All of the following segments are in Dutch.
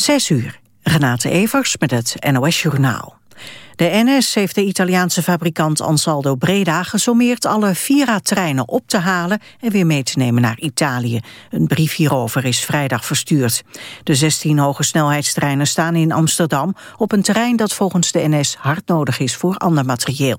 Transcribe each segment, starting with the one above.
Zes uur. Renate Evers met het NOS Journaal. De NS heeft de Italiaanse fabrikant Ansaldo Breda gesommeerd alle Vira-treinen op te halen en weer mee te nemen naar Italië. Een brief hierover is vrijdag verstuurd. De 16 hoge snelheidstreinen staan in Amsterdam op een terrein dat volgens de NS hard nodig is voor ander materieel.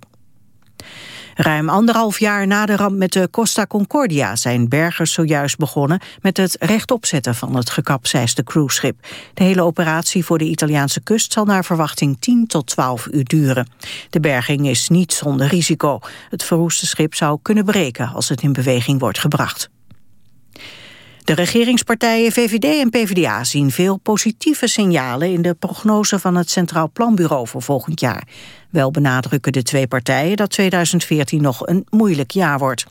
Ruim anderhalf jaar na de ramp met de Costa Concordia zijn bergers zojuist begonnen met het rechtopzetten van het gekapseisde cruiseschip. De hele operatie voor de Italiaanse kust zal naar verwachting 10 tot 12 uur duren. De berging is niet zonder risico. Het verroeste schip zou kunnen breken als het in beweging wordt gebracht. De regeringspartijen VVD en PvdA zien veel positieve signalen in de prognose van het Centraal Planbureau voor volgend jaar. Wel benadrukken de twee partijen dat 2014 nog een moeilijk jaar wordt.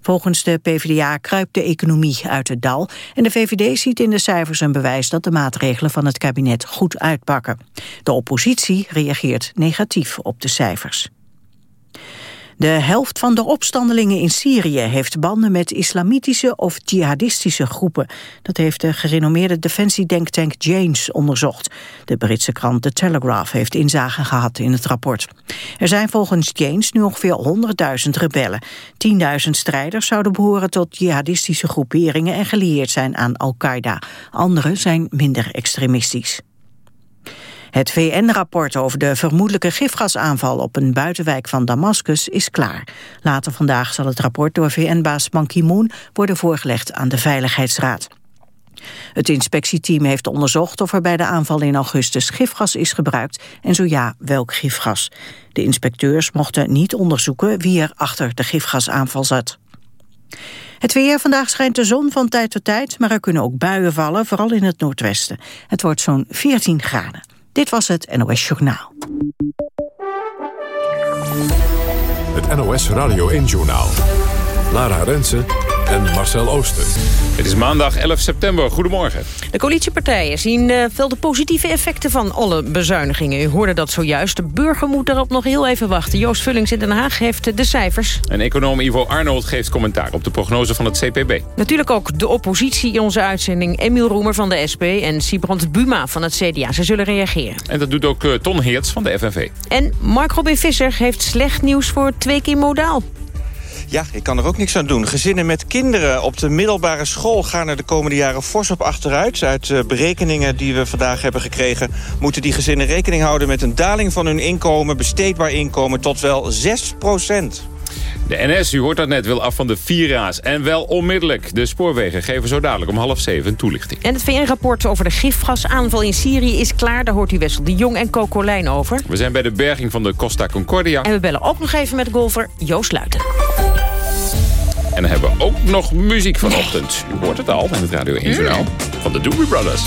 Volgens de PvdA kruipt de economie uit het dal en de VVD ziet in de cijfers een bewijs dat de maatregelen van het kabinet goed uitpakken. De oppositie reageert negatief op de cijfers. De helft van de opstandelingen in Syrië heeft banden met islamitische of jihadistische groepen. Dat heeft de gerenommeerde defensiedenktank Janes onderzocht. De Britse krant The Telegraph heeft inzage gehad in het rapport. Er zijn volgens Janes nu ongeveer 100.000 rebellen. 10.000 strijders zouden behoren tot jihadistische groeperingen en gelieerd zijn aan Al-Qaeda. Andere zijn minder extremistisch. Het VN-rapport over de vermoedelijke gifgasaanval op een buitenwijk van Damascus is klaar. Later vandaag zal het rapport door VN-baas Ban Ki-moon worden voorgelegd aan de Veiligheidsraad. Het inspectieteam heeft onderzocht of er bij de aanval in augustus gifgas is gebruikt en zo ja, welk gifgas. De inspecteurs mochten niet onderzoeken wie er achter de gifgasaanval zat. Het weer, vandaag schijnt de zon van tijd tot tijd, maar er kunnen ook buien vallen, vooral in het noordwesten. Het wordt zo'n 14 graden. Dit was het NOS Journaal. Het NOS Radio 1 Journaal. Lara Rensen en Marcel Ooster. Het is maandag 11 september. Goedemorgen. De coalitiepartijen zien uh, veel de positieve effecten van alle bezuinigingen. U hoorde dat zojuist. De burger moet daarop nog heel even wachten. Joost Vullings in Den Haag heeft de cijfers. En econoom Ivo Arnold geeft commentaar op de prognose van het CPB. Natuurlijk ook de oppositie in onze uitzending. Emiel Roemer van de SP en Sibrand Buma van het CDA. Ze zullen reageren. En dat doet ook uh, Ton Heerts van de FNV. En Mark Robin Visser heeft slecht nieuws voor twee keer modaal. Ja, ik kan er ook niks aan doen. Gezinnen met kinderen op de middelbare school gaan er de komende jaren fors op achteruit. Uit uh, berekeningen die we vandaag hebben gekregen... moeten die gezinnen rekening houden met een daling van hun inkomen... besteedbaar inkomen tot wel 6 procent. De NS, u hoort dat net, wil af van de Vira's. En wel onmiddellijk. De spoorwegen geven zo dadelijk om half zeven een toelichting. En het VN-rapport over de gifgasaanval in Syrië is klaar. Daar hoort u Wessel de Jong en Coco Lijn over. We zijn bij de berging van de Costa Concordia. En we bellen ook nog even met golfer Joost Luiten. En dan hebben we ook nog muziek vanochtend. U hoort het al in het Radio 1 Journaal van de Doobie Brothers.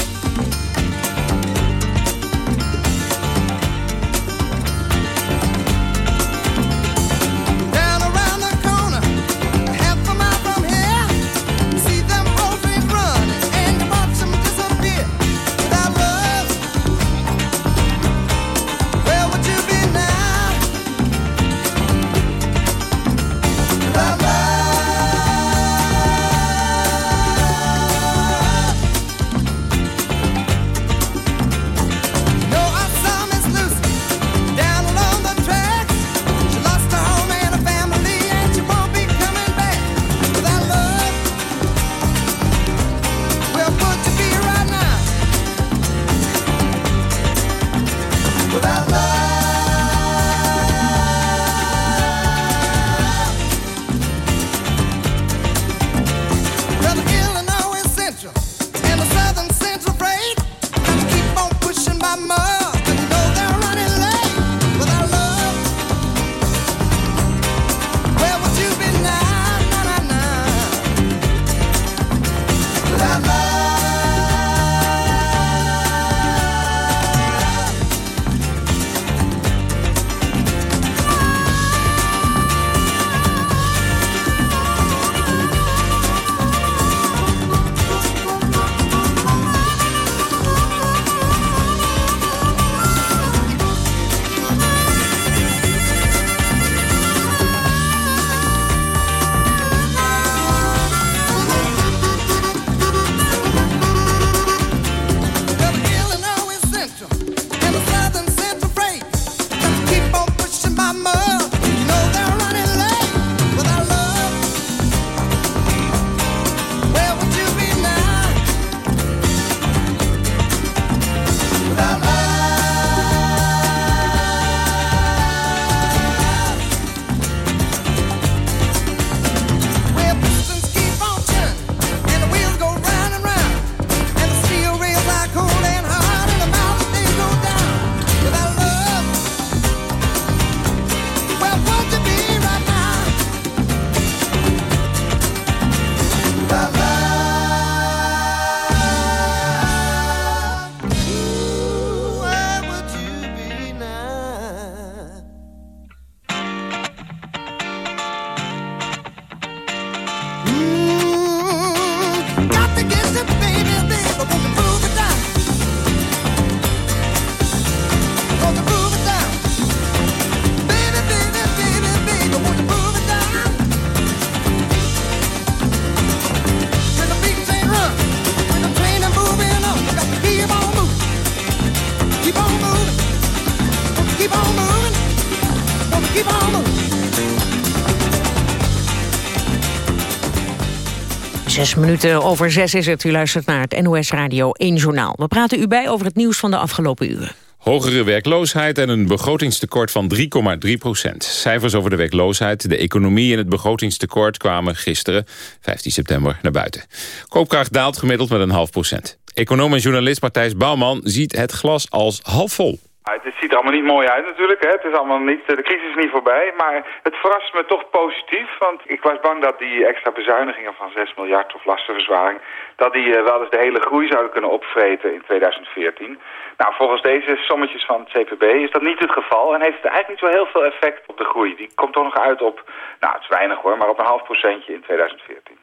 Minuten over zes is het. U luistert naar het NOS Radio 1 Journaal. We praten u bij over het nieuws van de afgelopen uren. Hogere werkloosheid en een begrotingstekort van 3,3 procent. Cijfers over de werkloosheid, de economie en het begrotingstekort... kwamen gisteren, 15 september, naar buiten. Koopkracht daalt gemiddeld met een half procent. Econoom en journalist Matthijs Bouwman ziet het glas als half vol. Het ziet er allemaal niet mooi uit natuurlijk. Hè. Het is allemaal niet, de crisis is niet voorbij. Maar het verrast me toch positief. Want ik was bang dat die extra bezuinigingen van 6 miljard of lastenverzwaring... dat die eh, wel eens de hele groei zouden kunnen opvreten in 2014. Nou, volgens deze sommetjes van het CPB is dat niet het geval. En heeft het eigenlijk niet zo heel veel effect op de groei. Die komt toch nog uit op, nou het is weinig hoor, maar op een half procentje in 2014.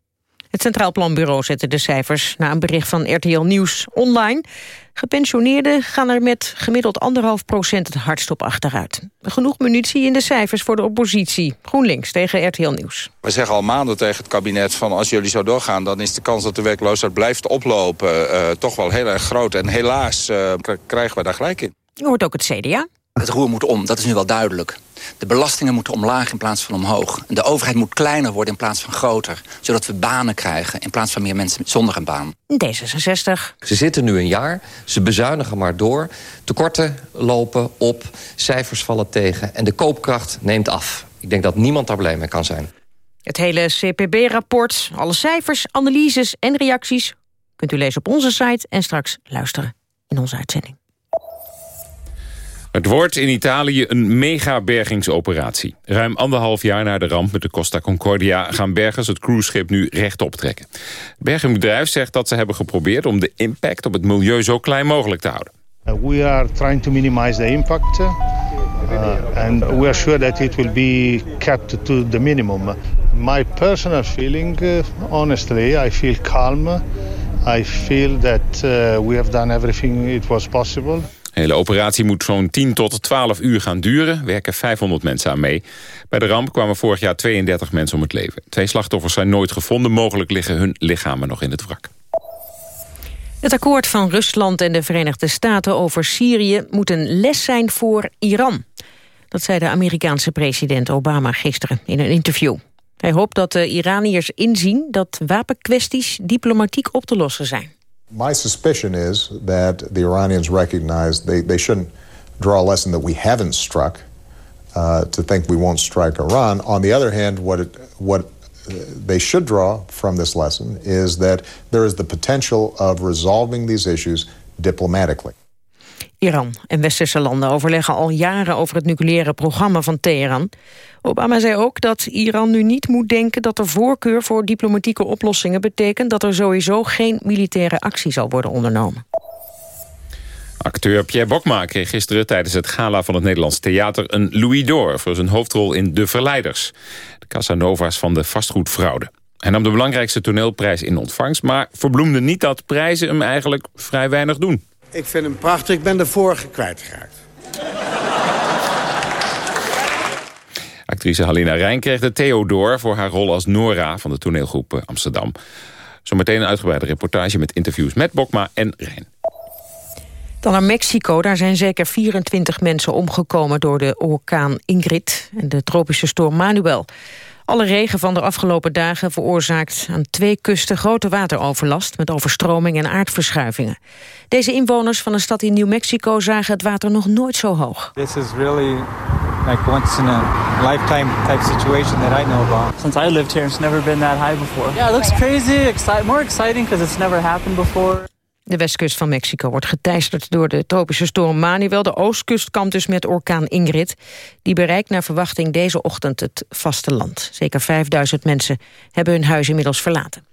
Het Centraal Planbureau zette de cijfers na een bericht van RTL Nieuws online. Gepensioneerden gaan er met gemiddeld anderhalf procent het hardst op achteruit. Genoeg munitie in de cijfers voor de oppositie. GroenLinks tegen RTL Nieuws. We zeggen al maanden tegen het kabinet van als jullie zo doorgaan... dan is de kans dat de werkloosheid blijft oplopen uh, toch wel heel erg groot. En helaas uh, krijgen we daar gelijk in. Je hoort ook het CDA. Het roer moet om, dat is nu wel duidelijk. De belastingen moeten omlaag in plaats van omhoog. De overheid moet kleiner worden in plaats van groter. Zodat we banen krijgen in plaats van meer mensen zonder een baan. D66. Ze zitten nu een jaar, ze bezuinigen maar door. Tekorten lopen op, cijfers vallen tegen en de koopkracht neemt af. Ik denk dat niemand daar blij mee kan zijn. Het hele CPB-rapport, alle cijfers, analyses en reacties... kunt u lezen op onze site en straks luisteren in onze uitzending. Het wordt in Italië een mega-bergingsoperatie. Ruim anderhalf jaar na de ramp met de Costa Concordia... gaan bergers het cruiseschip nu rechtop trekken. Het bergingbedrijf zegt dat ze hebben geprobeerd... om de impact op het milieu zo klein mogelijk te houden. Uh, we are trying to minimize the impact. Uh, and we are sure that it will be kept to the minimum. My personal feeling, uh, honestly, I feel calm. I feel that uh, we have done everything it was possible. De hele operatie moet zo'n 10 tot 12 uur gaan duren. Werken 500 mensen aan mee. Bij de ramp kwamen vorig jaar 32 mensen om het leven. Twee slachtoffers zijn nooit gevonden. Mogelijk liggen hun lichamen nog in het wrak. Het akkoord van Rusland en de Verenigde Staten over Syrië... moet een les zijn voor Iran. Dat zei de Amerikaanse president Obama gisteren in een interview. Hij hoopt dat de Iraniërs inzien dat wapenkwesties diplomatiek op te lossen zijn. My suspicion is that the Iranians recognize they, they shouldn't draw a lesson that we haven't struck uh, to think we won't strike Iran. On the other hand, what, it, what they should draw from this lesson is that there is the potential of resolving these issues diplomatically. Iran en westerse landen overleggen al jaren over het nucleaire programma van Teheran. Obama zei ook dat Iran nu niet moet denken dat de voorkeur voor diplomatieke oplossingen betekent dat er sowieso geen militaire actie zal worden ondernomen. Acteur Pierre Bokma kreeg gisteren tijdens het gala van het Nederlands Theater... een Louis d'Or voor zijn hoofdrol in De Verleiders. De Casanova's van de vastgoedfraude. Hij nam de belangrijkste toneelprijs in ontvangst... maar verbloemde niet dat prijzen hem eigenlijk vrij weinig doen. Ik vind hem prachtig. Ik ben de vorige kwijtgeraakt. Actrice Halina Rijn kreeg de Theodor voor haar rol als Nora van de toneelgroep eh, Amsterdam. Zometeen een uitgebreide reportage met interviews met Bokma en Rijn. Dan naar Mexico. Daar zijn zeker 24 mensen omgekomen door de orkaan Ingrid en de tropische storm Manuel. Alle regen van de afgelopen dagen veroorzaakt aan twee kusten grote wateroverlast met overstroming en aardverschuivingen. Deze inwoners van een stad in New Mexico zagen het water nog nooit zo hoog. This is really like once in a lifetime type situation that I know about. Since I lived here, it's never been that high before. Yeah, it looks crazy, exci more exciting because it's never happened before. De westkust van Mexico wordt geteisterd door de tropische storm Manuel. De oostkust kampt dus met orkaan Ingrid. Die bereikt naar verwachting deze ochtend het vasteland. Zeker 5000 mensen hebben hun huis inmiddels verlaten.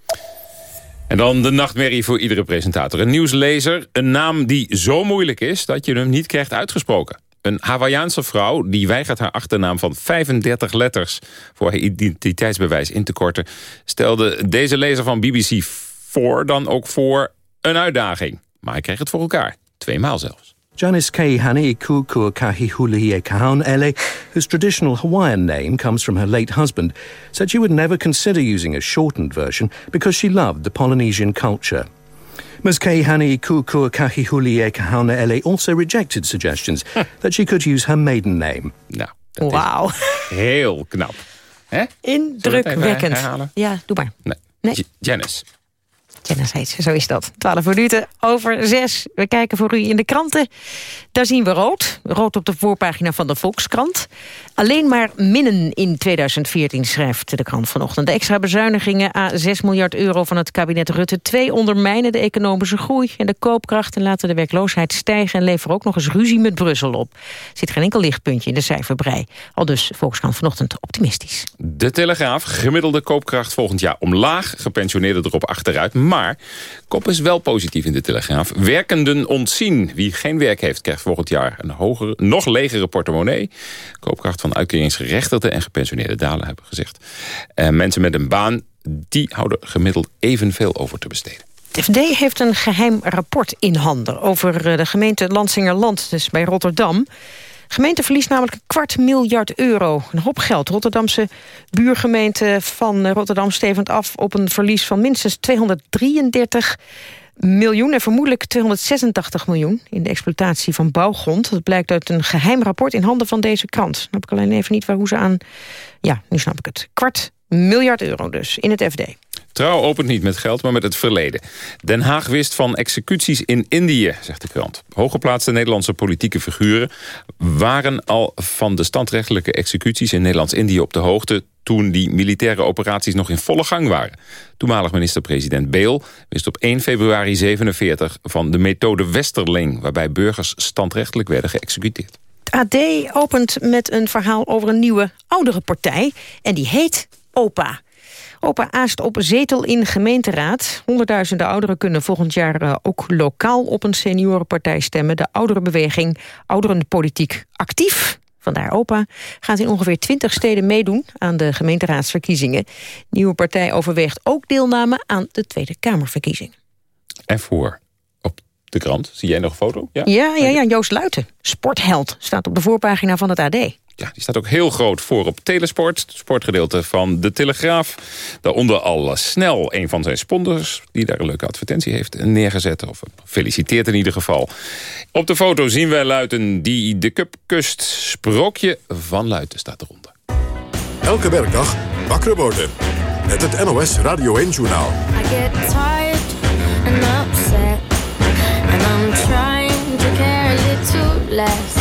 En dan de nachtmerrie voor iedere presentator. Een nieuwslezer, een naam die zo moeilijk is... dat je hem niet krijgt uitgesproken. Een Hawaïaanse vrouw die weigert haar achternaam van 35 letters... voor haar identiteitsbewijs in te korten... stelde deze lezer van BBC voor dan ook voor een uitdaging. Maar hij kreeg het voor elkaar. Tweemaal zelfs. Janice Kahani Kuku Kahihuli Kahan Ele, whose traditional Hawaiian name comes from her late husband, said she would never consider using a shortened version because she loved the Polynesian culture. Ms. Kahani Kuku Kahihuli Kahan Ele also rejected suggestions that she could use her maiden name. Nou, Wauw. Heel knap. Hè? Indrukwekkend. Ja, doe maar. Nee. Nee. Janice. Zo is dat. 12 minuten over 6. We kijken voor u in de kranten. Daar zien we rood. Rood op de voorpagina van de Volkskrant. Alleen maar minnen in 2014, schrijft de krant vanochtend. De extra bezuinigingen aan 6 miljard euro van het kabinet Rutte 2... ondermijnen de economische groei en de koopkracht... en laten de werkloosheid stijgen en leveren ook nog eens ruzie met Brussel op. Zit geen enkel lichtpuntje in de cijferbrei. Al dus Volkskrant vanochtend optimistisch. De Telegraaf, gemiddelde koopkracht volgend jaar omlaag. Gepensioneerden erop achteruit. Kop is wel positief in de Telegraaf. Werkenden ontzien. Wie geen werk heeft, krijgt volgend jaar een hogere, nog legere portemonnee. Koopkracht van uitkeringsgerechtigden en gepensioneerden dalen, hebben gezegd. En mensen met een baan, die houden gemiddeld evenveel over te besteden. De FD heeft een geheim rapport in handen over eh, de gemeente Lansingerland, dus bij Rotterdam. Gemeente verliest namelijk een kwart miljard euro. Een hoop geld. Rotterdamse buurgemeente van Rotterdam stevend af... op een verlies van minstens 233 miljoen... en vermoedelijk 286 miljoen in de exploitatie van bouwgrond. Dat blijkt uit een geheim rapport in handen van deze krant. Snap ik alleen even niet waar hoe ze aan... Ja, nu snap ik het. Kwart miljard euro dus, in het FD. Trouw opent niet met geld, maar met het verleden. Den Haag wist van executies in Indië, zegt de krant. Hooggeplaatste Nederlandse politieke figuren... waren al van de standrechtelijke executies in Nederlands-Indië op de hoogte... toen die militaire operaties nog in volle gang waren. Toenmalig minister-president Beel wist op 1 februari 47 van de methode Westerling... waarbij burgers standrechtelijk werden geëxecuteerd. AD opent met een verhaal over een nieuwe oudere partij. En die heet OPA. Opa aast op zetel in gemeenteraad. Honderdduizenden ouderen kunnen volgend jaar uh, ook lokaal op een seniorenpartij stemmen. De ouderenbeweging Ouderenpolitiek Actief vandaar OPA, gaat in ongeveer 20 steden meedoen aan de gemeenteraadsverkiezingen. De nieuwe partij overweegt ook deelname aan de Tweede Kamerverkiezing. En voor op de krant, zie jij nog een foto? Ja, ja, ja, ja Joost Luiten, sportheld, staat op de voorpagina van het AD. Ja, die staat ook heel groot voor op Telesport, het sportgedeelte van De Telegraaf. Daaronder al snel een van zijn sponsors, die daar een leuke advertentie heeft neergezet. Of feliciteert in ieder geval. Op de foto zien wij Luiten die de cup kust. Sprookje van Luiten staat eronder. Elke werkdag wakker worden. Met het NOS Radio 1 Journaal. I get tired and upset. And I'm trying to care a little less.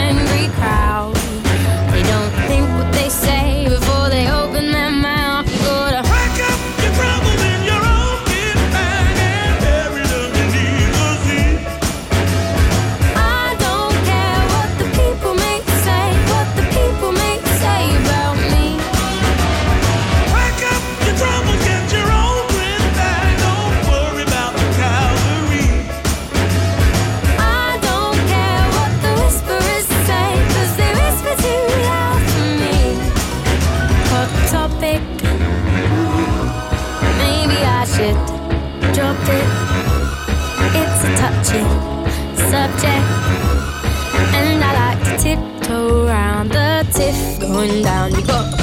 subject. And I like to tiptoe around the tiff going down. You got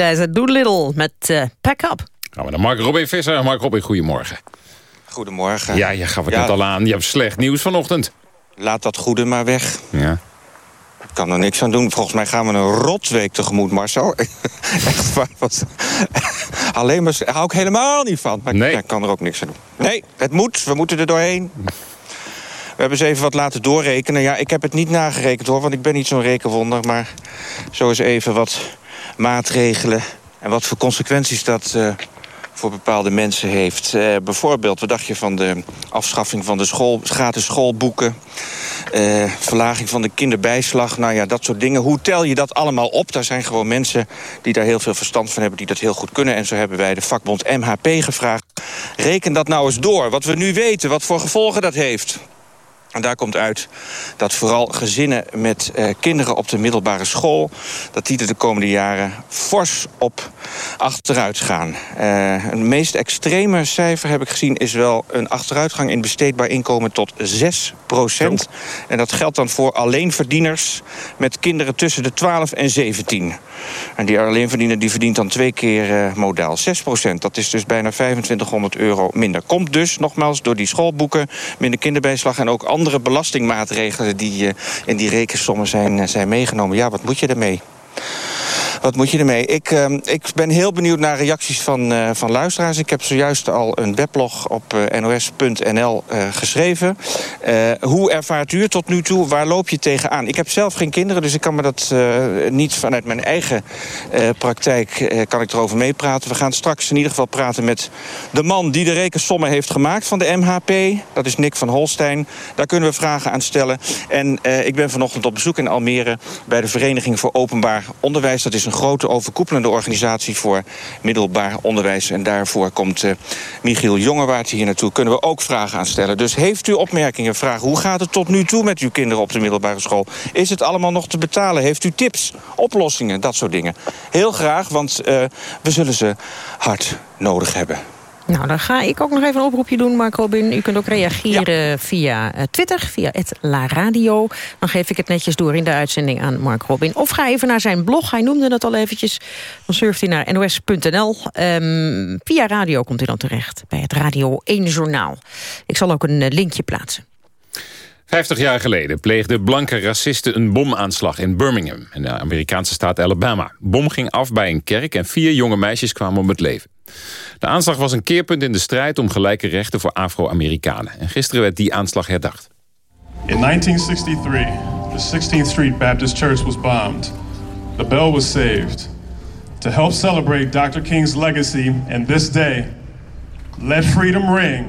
Eliza Doolittle met uh, Pack Up. Gaan we naar Mark Robin Visser. Mark Robin, goedemorgen. Goedemorgen. Ja, je gaf het net al aan. Je hebt slecht nieuws vanochtend. Laat dat goede maar weg. Ja. Ik kan er niks aan doen. Volgens mij gaan we een rotweek tegemoet, Marcel. Echt waar. Wat... Alleen maar hou ik helemaal niet van. Maar nee. ik kan er ook niks aan doen. Nee, het moet. We moeten er doorheen. We hebben ze even wat laten doorrekenen. Ja, ik heb het niet nagerekend hoor, want ik ben niet zo'n rekenwonder. Maar zo is even wat maatregelen en wat voor consequenties dat uh, voor bepaalde mensen heeft. Uh, bijvoorbeeld, wat dacht je van de afschaffing van de school, gratis schoolboeken... Uh, verlaging van de kinderbijslag, nou ja, dat soort dingen. Hoe tel je dat allemaal op? Daar zijn gewoon mensen die daar heel veel verstand van hebben... die dat heel goed kunnen. En zo hebben wij de vakbond MHP gevraagd. Reken dat nou eens door, wat we nu weten, wat voor gevolgen dat heeft. En daar komt uit dat vooral gezinnen met uh, kinderen op de middelbare school... dat die er de komende jaren fors op achteruit gaan. Uh, het meest extreme cijfer heb ik gezien is wel een achteruitgang... in besteedbaar inkomen tot 6 procent. En dat geldt dan voor alleenverdieners met kinderen tussen de 12 en 17. En die alleenverdiener die verdient dan twee keer uh, modaal 6 procent. Dat is dus bijna 2500 euro minder. Komt dus, nogmaals, door die schoolboeken, minder kinderbijslag... en ook andere andere belastingmaatregelen die uh, in die rekensommen zijn, zijn meegenomen. Ja, wat moet je ermee? Wat moet je ermee? Ik, uh, ik ben heel benieuwd naar reacties van, uh, van luisteraars. Ik heb zojuist al een weblog op uh, nos.nl geschreven. hoe ervaart u het tot nu toe? Waar loop je tegenaan? Ik heb zelf geen kinderen, dus ik kan me dat niet vanuit mijn eigen praktijk kan ik erover meepraten. We gaan straks in ieder geval praten met de man die de rekensommen heeft gemaakt van de MHP. Dat is Nick van Holstein. Daar kunnen we vragen aan stellen. En ik ben vanochtend op bezoek in Almere bij de Vereniging voor Openbaar Onderwijs. Dat is een grote overkoepelende organisatie voor middelbaar onderwijs. En daarvoor komt uh, Michiel Jongewaard hier naartoe. Kunnen we ook vragen aan stellen. Dus heeft u opmerkingen, vragen. Hoe gaat het tot nu toe met uw kinderen op de middelbare school? Is het allemaal nog te betalen? Heeft u tips, oplossingen, dat soort dingen? Heel graag, want uh, we zullen ze hard nodig hebben. Nou, dan ga ik ook nog even een oproepje doen, Mark Robin. U kunt ook reageren ja. via uh, Twitter, via het La Radio. Dan geef ik het netjes door in de uitzending aan Mark Robin. Of ga even naar zijn blog, hij noemde het al eventjes. Dan surft hij naar nos.nl. Um, via radio komt hij dan terecht, bij het Radio 1 Journaal. Ik zal ook een uh, linkje plaatsen. Vijftig jaar geleden pleegden blanke racisten een bomaanslag in Birmingham... in de Amerikaanse staat Alabama. Bom ging af bij een kerk en vier jonge meisjes kwamen om het leven. De aanslag was een keerpunt in de strijd om gelijke rechten voor Afro-Amerikanen. En gisteren werd die aanslag herdacht. In 1963, the 16th Street Baptist Church was bombed. The bell was saved. To help celebrate Dr. King's legacy and this day, let freedom ring.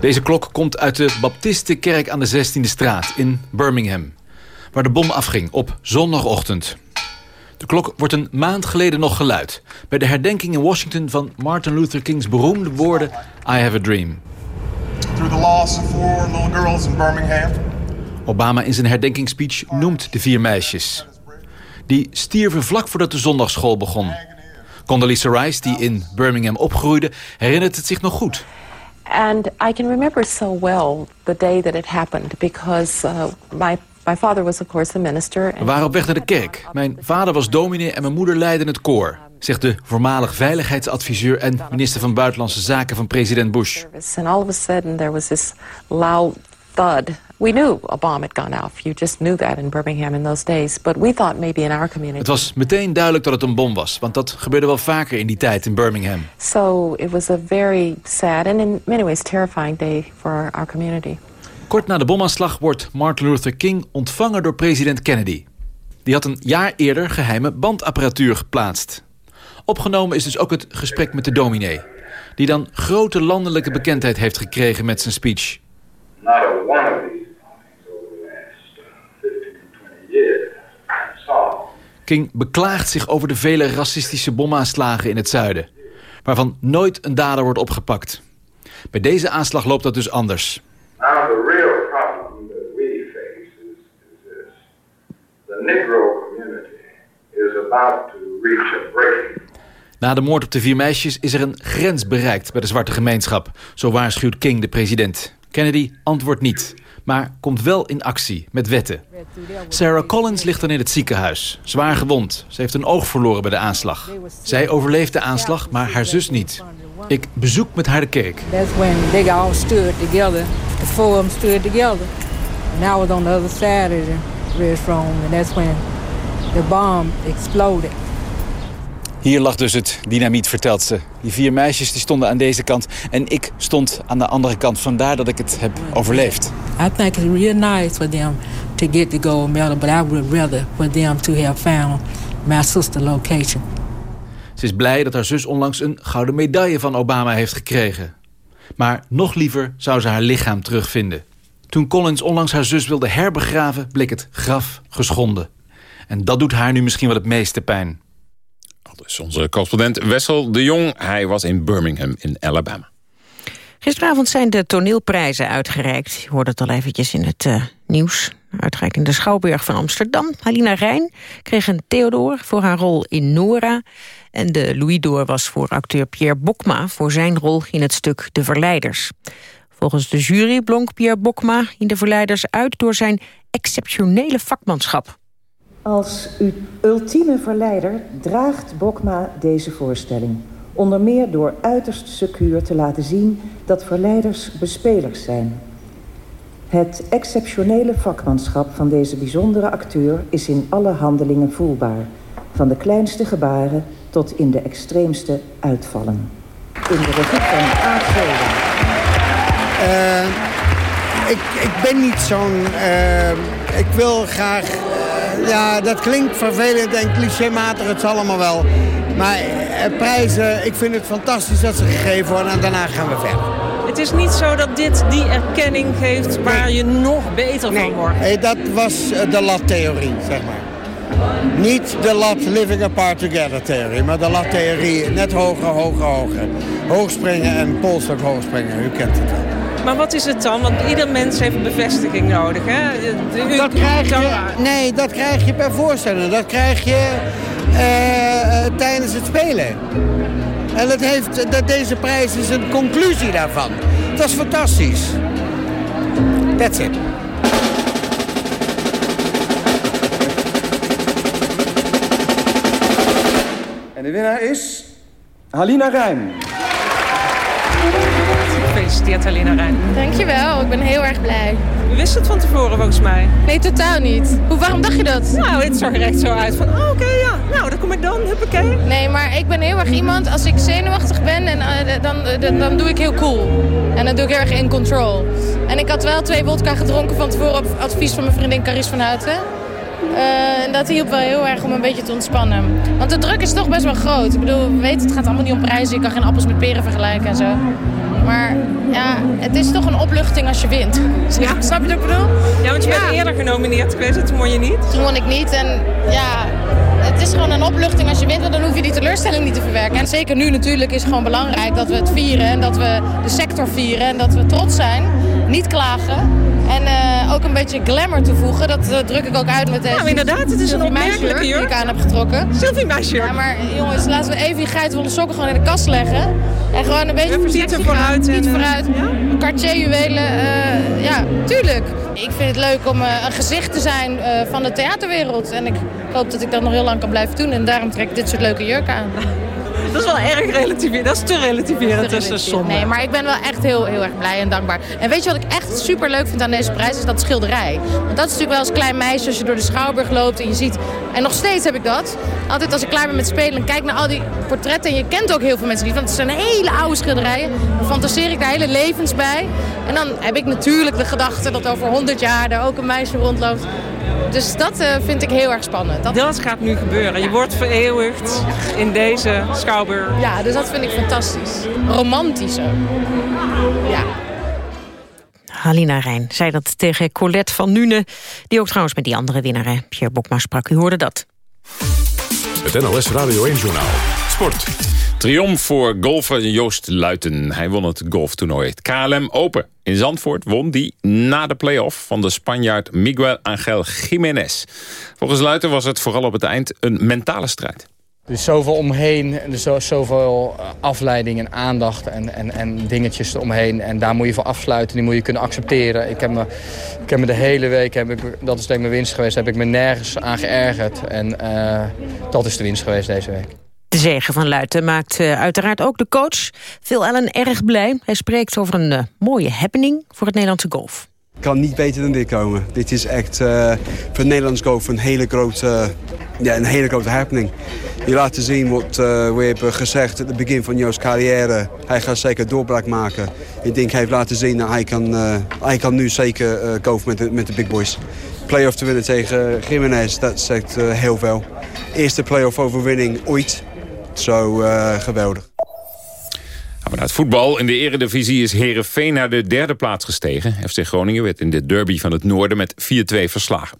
Deze klok komt uit de Baptistenkerk aan de 16e straat in Birmingham waar de bom afging op zondagochtend. De klok wordt een maand geleden nog geluid... bij de herdenking in Washington van Martin Luther King's beroemde woorden... I have a dream. Through the loss of four little girls in Birmingham. Obama in zijn herdenkingsspeech noemt de vier meisjes. Die stierven vlak voordat de zondagschool begon. Condoleezza Rice, die in Birmingham opgroeide, herinnert het zich nog goed. And I can remember so well the day that it happened because uh, my My father was of course a minister. We waren op weg naar de kerk. Mijn vader was dominee en mijn moeder leidde het koor. Zegt de voormalig veiligheidsadviseur en minister van Buitenlandse Zaken van president Bush. And all of a sudden there was this loud thud. We knew a bomb had gone off. You just knew that in Birmingham in those days. But we thought maybe in our community. Het was meteen duidelijk dat het een bom was, want dat gebeurde wel vaker in die tijd in Birmingham. So it was a very sad and in many ways terrifying day for our community. Kort na de bomaanslag wordt Martin Luther King ontvangen door president Kennedy. Die had een jaar eerder geheime bandapparatuur geplaatst. Opgenomen is dus ook het gesprek met de dominee... die dan grote landelijke bekendheid heeft gekregen met zijn speech. King beklaagt zich over de vele racistische bomaanslagen in het zuiden... waarvan nooit een dader wordt opgepakt. Bij deze aanslag loopt dat dus anders... Now, the real problem that we face is, is this. The Negro community is about to reach a breaking na de moord op de vier meisjes is er een grens bereikt bij de zwarte gemeenschap. Zo waarschuwt King de president. Kennedy antwoordt niet, maar komt wel in actie met wetten. Sarah Collins ligt dan in het ziekenhuis, zwaar gewond. Ze heeft een oog verloren bij de aanslag. Zij overleeft de aanslag, maar haar zus niet. Ik bezoek met haar de kerk. That's when they all stood together. The four of them stood together. And I was on the other side of restroom. And that's when the bomb exploded. Hier lag dus het dynamiet, vertelt ze. Die vier meisjes die stonden aan deze kant en ik stond aan de andere kant. Vandaar dat ik het heb overleefd. I think it's real nice for them to get the gold medal. But I would rather for them to have found my sister location. Ze is blij dat haar zus onlangs een gouden medaille van Obama heeft gekregen. Maar nog liever zou ze haar lichaam terugvinden. Toen Collins onlangs haar zus wilde herbegraven, bleek het graf geschonden. En dat doet haar nu misschien wel het meeste pijn. Dus onze correspondent Wessel de Jong. Hij was in Birmingham in Alabama. Gisteravond zijn de toneelprijzen uitgereikt. Je hoorde het al eventjes in het uh, nieuws. Uitgereikt in de Schouwburg van Amsterdam. Halina Rijn kreeg een Theodor voor haar rol in Nora. En de Louis d'Or was voor acteur Pierre Bokma... voor zijn rol in het stuk De Verleiders. Volgens de jury blonk Pierre Bokma in De Verleiders uit... door zijn exceptionele vakmanschap. Als ultieme verleider draagt Bokma deze voorstelling. Onder meer door uiterst secuur te laten zien dat verleiders bespelers zijn. Het exceptionele vakmanschap van deze bijzondere acteur is in alle handelingen voelbaar. Van de kleinste gebaren tot in de extreemste uitvallen. In de regie van A. Uh, ik, ik ben niet zo'n... Uh, ik wil graag... Uh, ja, dat klinkt vervelend en clichématig, het is allemaal wel. Maar uh, prijzen, ik vind het fantastisch dat ze gegeven worden en daarna gaan we verder. Het is niet zo dat dit die erkenning geeft waar nee. je nog beter nee. van wordt. Nee, dat was de lat-theorie, zeg maar. Niet de lat living apart together theorie, maar de lat theorie net hoger, hoger, hoger. Hoogspringen en polstok hoogspringen, u kent het wel. Maar wat is het dan? Want ieder mens heeft bevestiging nodig, hè? U, dat krijg je, nee, dat krijg je per voorstelling. Dat krijg je uh, tijdens het spelen. En dat heeft, dat deze prijs is een conclusie daarvan. Dat is fantastisch. That's it. En de winnaar is Halina Rijn. Gefeliciteerd Halina Rijn. Dankjewel, ik ben heel erg blij. U wist het van tevoren volgens mij. Nee, totaal niet. Hoe, waarom dacht je dat? Nou, het zag er echt zo uit van, oh, oké, okay, ja. Nou, dan kom ik dan, huppakee. Nee, maar ik ben heel erg iemand, als ik zenuwachtig ben, en, uh, dan, uh, dan doe ik heel cool. En dan doe ik heel erg in control. En ik had wel twee vodka gedronken van tevoren op advies van mijn vriendin Caries van Houten. Uh, en dat hielp wel heel erg om een beetje te ontspannen. Want de druk is toch best wel groot. Ik bedoel, we weten, het gaat allemaal niet om prijzen. Je kan geen appels met peren vergelijken en zo. Maar ja, het is toch een opluchting als je wint. Ja. Snap je wat ik bedoel? Ja, want je ja. bent eerder genomineerd geweest. Toen won je niet. Toen won ik niet. En ja, het is gewoon een opluchting als je wint. Want dan hoef je die teleurstelling niet te verwerken. En zeker nu natuurlijk is het gewoon belangrijk dat we het vieren. En dat we de sector vieren. En dat we trots zijn. Niet klagen. En uh, ook een beetje glamour toevoegen. Dat uh, druk ik ook uit met deze Nou, inderdaad. Het is een opmerkelijke jurk die ik aan heb getrokken. Sylvie meisjurk. Ja, maar jongens, laten we even die geitenwolle sokken gewoon in de kast leggen. En gewoon een beetje voorzichtig vooruit. Niet vooruit. Ja? Cartier juwelen. Uh, ja, tuurlijk. Ik vind het leuk om een gezicht te zijn van de theaterwereld. En ik hoop dat ik dat nog heel lang kan blijven doen. En daarom trek ik dit soort leuke jurken aan. Dat is wel erg relativerend. Dat is te relativeren tussen zonde. Nee, maar ik ben wel echt heel, heel erg blij en dankbaar. En weet je wat ik echt super leuk vind aan deze prijs? Is dat schilderij. Want dat is natuurlijk wel als klein meisje als je door de Schouwburg loopt en je ziet... En nog steeds heb ik dat. Altijd als ik klaar ben met spelen en kijk naar al die portretten... en je kent ook heel veel mensen niet, want het zijn hele oude schilderijen. Dan fantaseer ik daar hele levens bij. En dan heb ik natuurlijk de gedachte dat over 100 jaar er ook een meisje rondloopt. Dus dat uh, vind ik heel erg spannend. Dat... dat gaat nu gebeuren. Je wordt vereeuwigd in deze schouwburg. Ja, dus dat vind ik fantastisch. Romantisch ook. Ja. Halina Rijn zei dat tegen Colette van Nune... die ook trouwens met die andere winnaar, Pierre Bokma, sprak. U hoorde dat. Het NOS Radio 1-journaal. Sport. Triomf voor golfer Joost Luiten. Hij won het golftoernooi het KLM Open. In Zandvoort won die na de play-off van de Spanjaard Miguel Angel Jiménez. Volgens Luiten was het vooral op het eind een mentale strijd. Er is zoveel omheen, en er is zo- zoveel eh, afleiding en aandacht en, en, en dingetjes eromheen. En daar moet je voor afsluiten, die moet je kunnen accepteren. Ik heb me, ik heb me de hele week, heb ik, dat is denk ik mijn winst geweest, heb ik me nergens aan geërgerd. En eh, dat is de winst geweest deze week. De zegen van Luiten maakt eh, uiteraard ook de coach Phil Allen erg blij. Hij spreekt over een eh, mooie happening voor het Nederlandse golf. kan niet beter dan dit komen. Dit is echt eh, voor Nederlands golf een hele grote, ja, een hele grote happening. Je laat zien wat we hebben gezegd at het begin van Joost carrière. Hij gaat zeker doorbraak maken. Ik denk hij heeft laten zien dat hij kan, hij kan nu zeker golfen met de, met de big boys. Playoff te winnen tegen Jiménez, dat zegt heel veel. Eerste playoff overwinning ooit. Zo eh, geweldig. Het voetbal. In de eredivisie is Herenveen naar de derde plaats gestegen. FC Groningen werd in de derby van het noorden met 4-2 verslagen.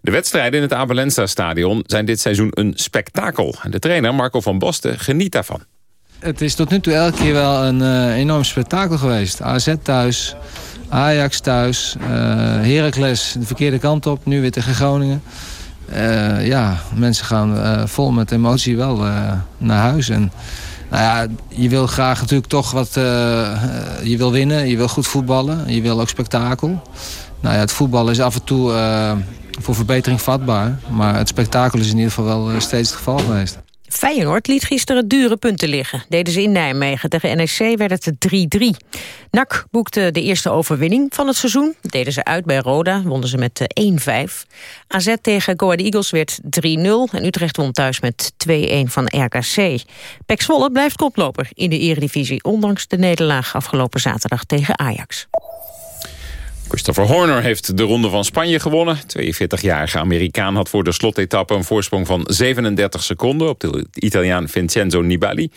De wedstrijden in het Abelensta-stadion zijn dit seizoen een spektakel. En de trainer Marco van Basten geniet daarvan. Het is tot nu toe elke keer wel een eh, enorm spektakel geweest. AZ thuis, Ajax thuis, eh Heracles de verkeerde kant op, nu weer tegen Groningen. Eh, ja, mensen gaan eh, vol met emotie wel eh, naar huis. En nou ja, je wil graag natuurlijk toch wat... je wil winnen, je wil goed voetballen, je wil ook spektakel. Nou ja, het voetbal is af en toe voor verbetering vatbaar. Maar het spektakel is in ieder geval wel steeds het geval geweest. Feyenoord liet gisteren dure punten liggen. Deden ze in Nijmegen. Tegen NEC werd het 3-3. NAC boekte de eerste overwinning van het seizoen. Deden ze uit bij Roda, wonnen ze met eh, 1-5. AZ tegen Go Eagles werd 3-0. En Utrecht won thuis met 2-1 van RKC. Pek Zwolle blijft koploper in de eredivisie... ondanks de nederlaag afgelopen zaterdag tegen Ajax. Christopher Horner heeft de Ronde van Spanje gewonnen. 42-jarige Amerikaan had voor de slotetappe een voorsprong van 37 seconden... op de Italiaan Vincenzo Nibali.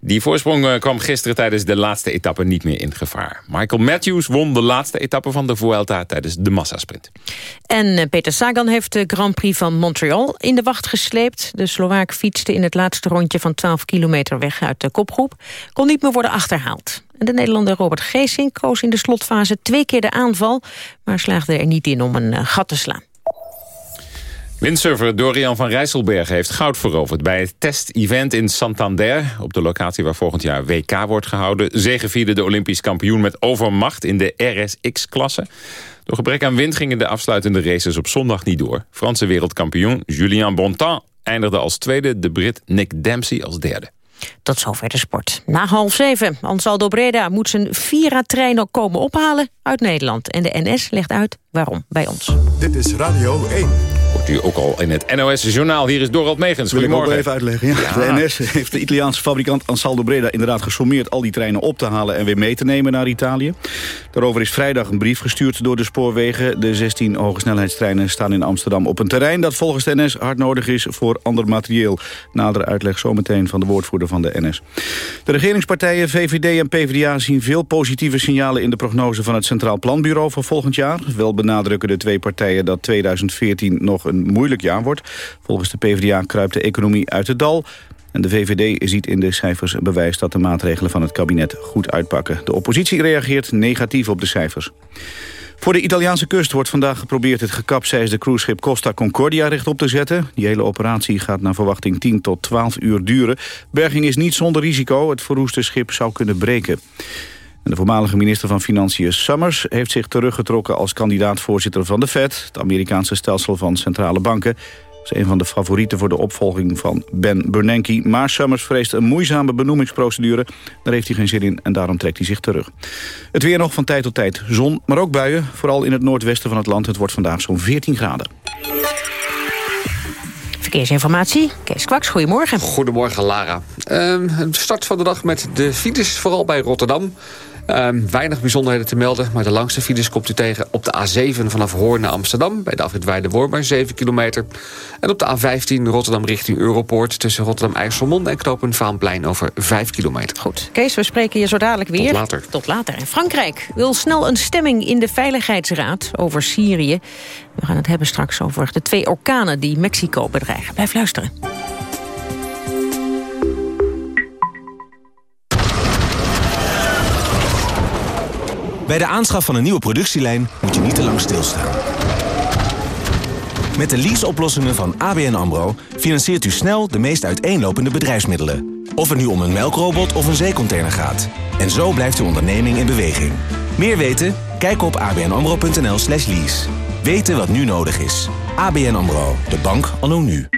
Die voorsprong eh, kwam gisteren tijdens de laatste etappe niet meer in gevaar. Michael Matthews won de laatste etappe van de Vuelta tijdens de massasprint. En eh, Peter Sagan heeft de Grand Prix van Montreal in de wacht gesleept. De Slovaak fietste in het laatste rondje van 12 kilometer weg uit de kopgroep. Kon niet meer worden achterhaald. De Nederlander Robert Geesink koos in de slotfase twee keer de aanval... maar slaagde er niet in om een eh, gat te slaan. Windsurfer Dorian van Rijsselbergen heeft goud veroverd... bij het test-event in Santander, op de locatie waar volgend jaar WK wordt gehouden. Zegevierde de Olympisch kampioen met overmacht in de RSX-klasse. Door gebrek aan wind gingen de afsluitende races op zondag niet door. Franse wereldkampioen Julien Bontemps eindigde als tweede... de Brit Nick Dempsey als derde. Tot zover de sport. Na half zeven. Ansaldo Breda moet zijn Vira-trein komen ophalen uit Nederland. En de NS legt uit waarom bij ons. Dit is Radio 1. Hoort u ook al in het NOS-journaal. Hier is Dorald Megens. Wil ik ook Goedemorgen. even uitleggen. Ja. De NS heeft de Italiaanse fabrikant Ansaldo Breda inderdaad gesommeerd al die treinen op te halen en weer mee te nemen naar Italië. Daarover is vrijdag een brief gestuurd door de spoorwegen. De 16 hogesnelheidstreinen staan in Amsterdam op een terrein dat volgens de NS hard nodig is voor ander materieel. Nader uitleg zometeen van de woordvoerder van de NS. De regeringspartijen VVD en PvdA zien veel positieve signalen in de prognose van het Centraal Planbureau voor volgend jaar. Wel benadrukken de twee partijen dat 2014 nog een moeilijk jaar wordt. Volgens de PvdA kruipt de economie uit het dal. En de VVD ziet in de cijfers bewijs dat de maatregelen van het kabinet goed uitpakken. De oppositie reageert negatief op de cijfers. Voor de Italiaanse kust wordt vandaag geprobeerd het gekapseisde cruiseschip Costa Concordia rechtop te zetten. Die hele operatie gaat naar verwachting 10 tot 12 uur duren. Berging is niet zonder risico. Het verroeste schip zou kunnen breken. En de voormalige minister van Financiën Summers heeft zich teruggetrokken als kandidaat-voorzitter van de Fed, het Amerikaanse stelsel van centrale banken. Dat is een van de favorieten voor de opvolging van Ben Bernanke. Maar Summers vreest een moeizame benoemingsprocedure. Daar heeft hij geen zin in en daarom trekt hij zich terug. Het weer nog van tijd tot tijd zon, maar ook buien. Vooral in het noordwesten van het land. Het wordt vandaag zo'n 14 graden. Verkeersinformatie, Kees Kwaks, goedemorgen. Goedemorgen, Lara. Ehm, de start van de dag met de files, vooral bij Rotterdam. Ehm, weinig bijzonderheden te melden, maar de langste files komt u tegen op de A7 vanaf Hoorn naar Amsterdam... bij de afrit Weide-Wormer, 7 kilometer. En op de A15 Rotterdam richting Europoort... tussen Rotterdam-IJsselmonde en knooppunt Vaanplein over 5 kilometer. Goed, Kees, we spreken je zo dadelijk weer. Tot later. Tot later. En Frankrijk wil snel een stemming in de Veiligheidsraad over Syrië. We gaan het hebben straks over de twee orkanen die Mexico bedreigen. Blijf luisteren. Bij de aanschaf van een nieuwe productielijn moet je niet te lang stilstaan. Met de leaseoplossingen van ABN AMRO financiert u snel de meest uiteenlopende bedrijfsmiddelen. Of het nu om een melkrobot of een zeecontainer gaat. En zo blijft uw onderneming in beweging. Meer weten? Kijk op abnamro.nl slash lease. Weten wat nu nodig is. ABN AMRO, de bank anno nu.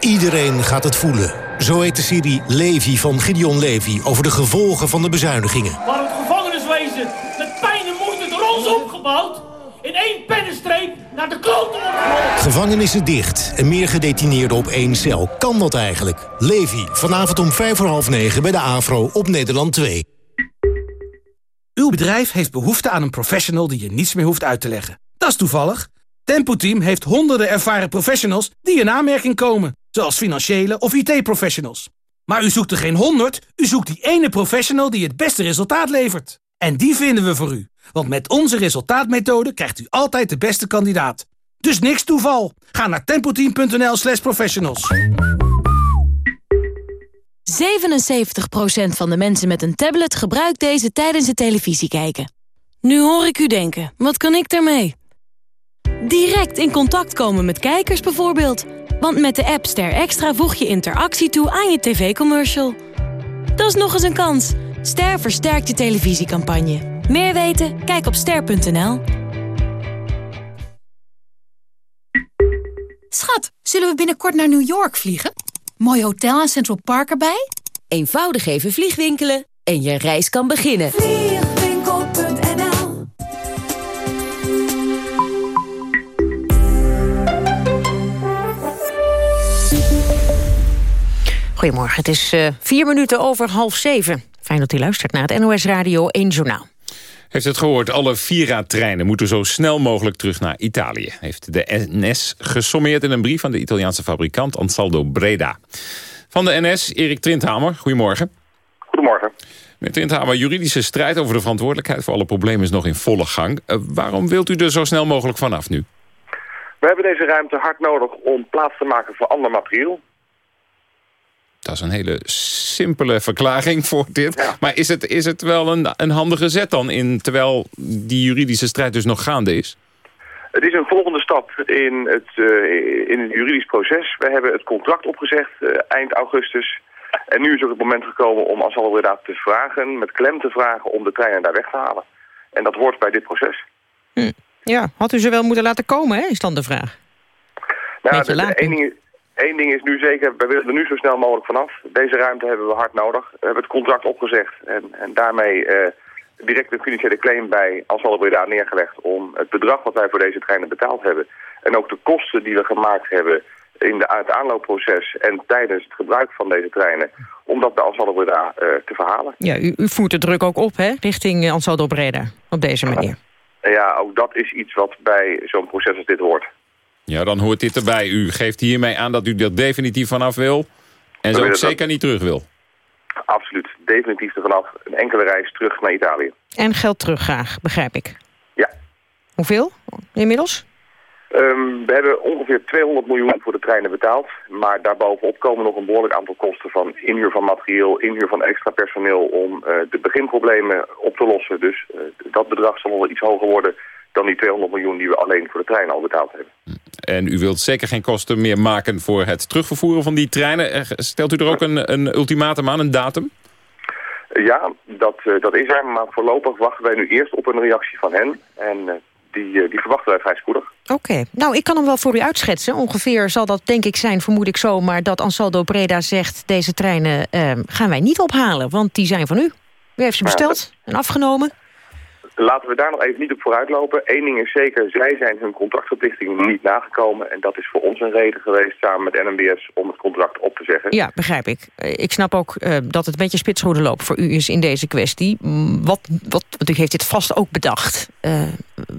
Iedereen gaat het voelen. Zo heet de serie Levi van Gideon Levi over de gevolgen van de bezuinigingen. Maar het gevangeniswezen met pijn en moeite door ons opgebouwd... in één pennenstreep naar de opgerold. Gevangenissen dicht en meer gedetineerden op één cel. Kan dat eigenlijk? Levi, vanavond om vijf voor half negen bij de AVRO op Nederland 2. Uw bedrijf heeft behoefte aan een professional die je niets meer hoeft uit te leggen. Dat is toevallig. Tempo Team heeft honderden ervaren professionals die in aanmerking komen. Zoals financiële of IT-professionals. Maar u zoekt er geen honderd, u zoekt die ene professional die het beste resultaat levert. En die vinden we voor u. Want met onze resultaatmethode krijgt u altijd de beste kandidaat. Dus niks toeval. Ga naar tempoteam.nl slash professionals. 77% van de mensen met een tablet gebruikt deze tijdens het televisie kijken. Nu hoor ik u denken, wat kan ik daarmee? Direct in contact komen met kijkers bijvoorbeeld. Want met de app Ster Extra voeg je interactie toe aan je tv-commercial. Dat is nog eens een kans. Ster versterkt je televisiecampagne. Meer weten? Kijk op ster.nl. Schat, zullen we binnenkort naar New York vliegen? Mooi hotel en Central Park erbij? Eenvoudig even vliegwinkelen en je reis kan beginnen. Vliegwinkel.nl Goedemorgen, het is uh, vier minuten over half zeven. Fijn dat u luistert naar het NOS Radio 1 Journaal. Heeft het gehoord, alle Vira-treinen moeten zo snel mogelijk terug naar Italië. Heeft de NS gesommeerd in een brief van de Italiaanse fabrikant Ansaldo Breda. Van de NS, Erik Trinthamer, goedemorgen. Goedemorgen. Meneer Trinthamer, juridische strijd over de verantwoordelijkheid voor alle problemen is nog in volle gang. Uh, waarom wilt u er zo snel mogelijk vanaf nu? We hebben deze ruimte hard nodig om plaats te maken voor ander materieel. Dat is een hele simpele verklaring voor dit. Ja. Maar is het, is het wel een, een handige zet dan, in, terwijl die juridische strijd dus nog gaande is? Het is een volgende stap in het, uh, in het juridisch proces. We hebben het contract opgezegd uh, eind augustus. En nu is ook het moment gekomen om als inderdaad te vragen, met klem te vragen om de treinen daar weg te halen. En dat hoort bij dit proces. Hm. Ja, had u ze wel moeten laten komen, hè, is dan de vraag. Nou, de, de, Eén ding is nu zeker, we willen er nu zo snel mogelijk vanaf. Deze ruimte hebben we hard nodig. We hebben het contract opgezegd en, en daarmee uh, direct een financiële claim bij Ansaldo Breda neergelegd... om het bedrag wat wij voor deze treinen betaald hebben... en ook de kosten die we gemaakt hebben in de, het aanloopproces en tijdens het gebruik van deze treinen... om dat bij Ansaldo Breda uh, te verhalen. Ja, u, u voert de druk ook op, hè, richting Ansaldo Breda, op deze manier. Ja, ook dat is iets wat bij zo'n proces als dit hoort. Ja, dan hoort dit erbij. U geeft hiermee aan dat u er definitief vanaf wil. En zo ook zeker niet terug wil. Absoluut. Definitief er vanaf. Een enkele reis terug naar Italië. En geld terug graag, begrijp ik. Ja. Hoeveel inmiddels? Um, we hebben ongeveer 200 miljoen voor de treinen betaald. Maar daarbovenop komen nog een behoorlijk aantal kosten van inhuur van materieel, inhuur van extra personeel om uh, de beginproblemen op te lossen. Dus uh, dat bedrag zal wel iets hoger worden dan die 200 miljoen die we alleen voor de treinen al betaald hebben. En u wilt zeker geen kosten meer maken voor het terugvervoeren van die treinen. Stelt u er ook een, een ultimatum aan, een datum? Ja, dat, uh, dat is er. Maar voorlopig wachten wij nu eerst op een reactie van hen. En uh, die, uh, die verwachten wij vrij spoedig. Oké. Okay. Nou, ik kan hem wel voor u uitschetsen. Ongeveer zal dat denk ik zijn, vermoed ik zo... maar dat Ansaldo Breda zegt... deze treinen gaan wij niet ophalen, want die zijn van u. U heeft ze besteld en afgenomen. Laten we daar nog even niet op vooruit lopen. Eén ding is zeker, zij zijn hun contractverplichtingen niet nagekomen. En dat is voor ons een reden geweest samen met NMBS om het contract op te zeggen. Ja, begrijp ik. Ik snap ook uh, dat het een beetje spitsroede loopt voor u is in deze kwestie. Wat, wat, want u heeft dit vast ook bedacht. Uh,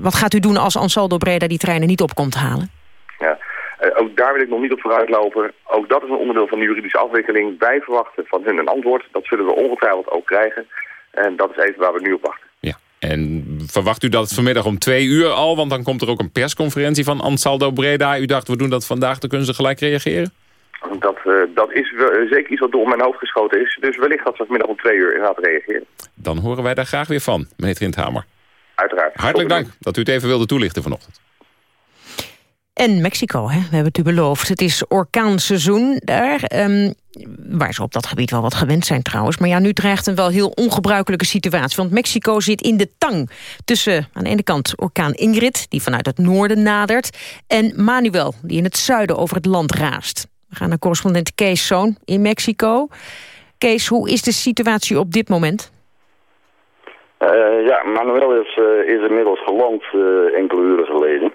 wat gaat u doen als Ansaldo Breda die treinen niet op komt halen? Ja, uh, ook daar wil ik nog niet op vooruit lopen. Ook dat is een onderdeel van de juridische afwikkeling. Wij verwachten van hun een antwoord. Dat zullen we ongetwijfeld ook krijgen. En dat is even waar we nu op wachten. En verwacht u dat vanmiddag om twee uur al? Want dan komt er ook een persconferentie van Ansaldo Breda. U dacht, we doen dat vandaag, dan kunnen ze gelijk reageren? Dat, uh, dat is uh, zeker iets wat door mijn hoofd geschoten is. Dus wellicht dat ze vanmiddag om twee uur inderdaad reageren. Dan horen wij daar graag weer van, meneer Trindhamer. Uiteraard. Hartelijk dank dat u het even wilde toelichten vanochtend. En Mexico, hè? we hebben het u beloofd. Het is orkaanseizoen daar, um, waar ze op dat gebied wel wat gewend zijn trouwens. Maar ja, nu dreigt een wel heel ongebruikelijke situatie. Want Mexico zit in de tang tussen aan de ene kant orkaan Ingrid... die vanuit het noorden nadert, en Manuel, die in het zuiden over het land raast. We gaan naar correspondent Kees Zoon in Mexico. Kees, hoe is de situatie op dit moment? Uh, ja, Manuel is, is inmiddels geland uh, enkele uren geleden.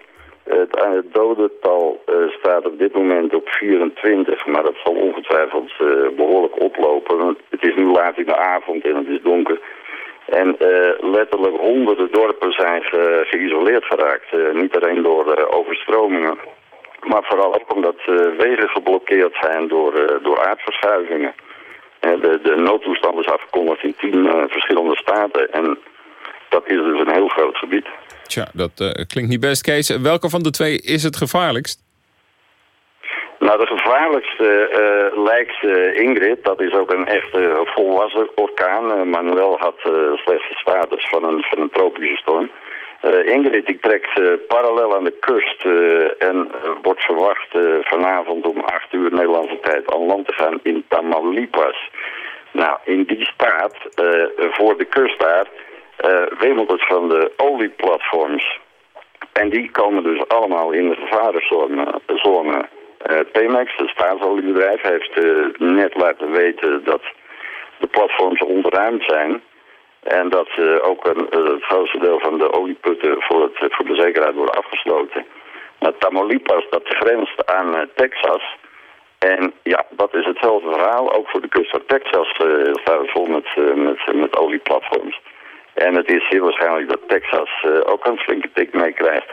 Het dodental staat op dit moment op 24, maar dat zal ongetwijfeld behoorlijk oplopen. Het is nu laat in de avond en het is donker. En letterlijk honderden dorpen zijn ge geïsoleerd geraakt. niet alleen door overstromingen, maar vooral ook omdat wegen geblokkeerd zijn door, door aardverschuivingen. De, de noodtoestand is afgekondigd in tien verschillende staten. En dat is dus een heel groot gebied. Tja, dat uh, klinkt niet best, Kees. Welke van de twee is het gevaarlijkst? Nou, de gevaarlijkste uh, lijkt Ingrid. Dat is ook een echte volwassen orkaan. Manuel had slechts de status van een, van een tropische storm. Ingrid die trekt parallel aan de kust en wordt verwacht vanavond om 8 uur Nederlandse tijd aan land te gaan in Tamaulipas. Nou, in die staat, voor de kust daar, wemelt het van de olieplatforms. En die komen dus allemaal in de gevarenzone. Zone. Uh, Pemex, het staatsoliebedrijf, heeft uh, net laten weten dat de platforms ontruimd zijn. En dat ook een, het grootste deel van de olieputten voor, het, de zekerheid worden afgesloten. Maar Tamaulipas, dat grenst aan Texas. En ja, dat is hetzelfde verhaal. Ook voor de kust van Texas staat het vol met, met olieplatforms. En het is heel waarschijnlijk dat Texas uh, ook een flinke tik meekrijgt.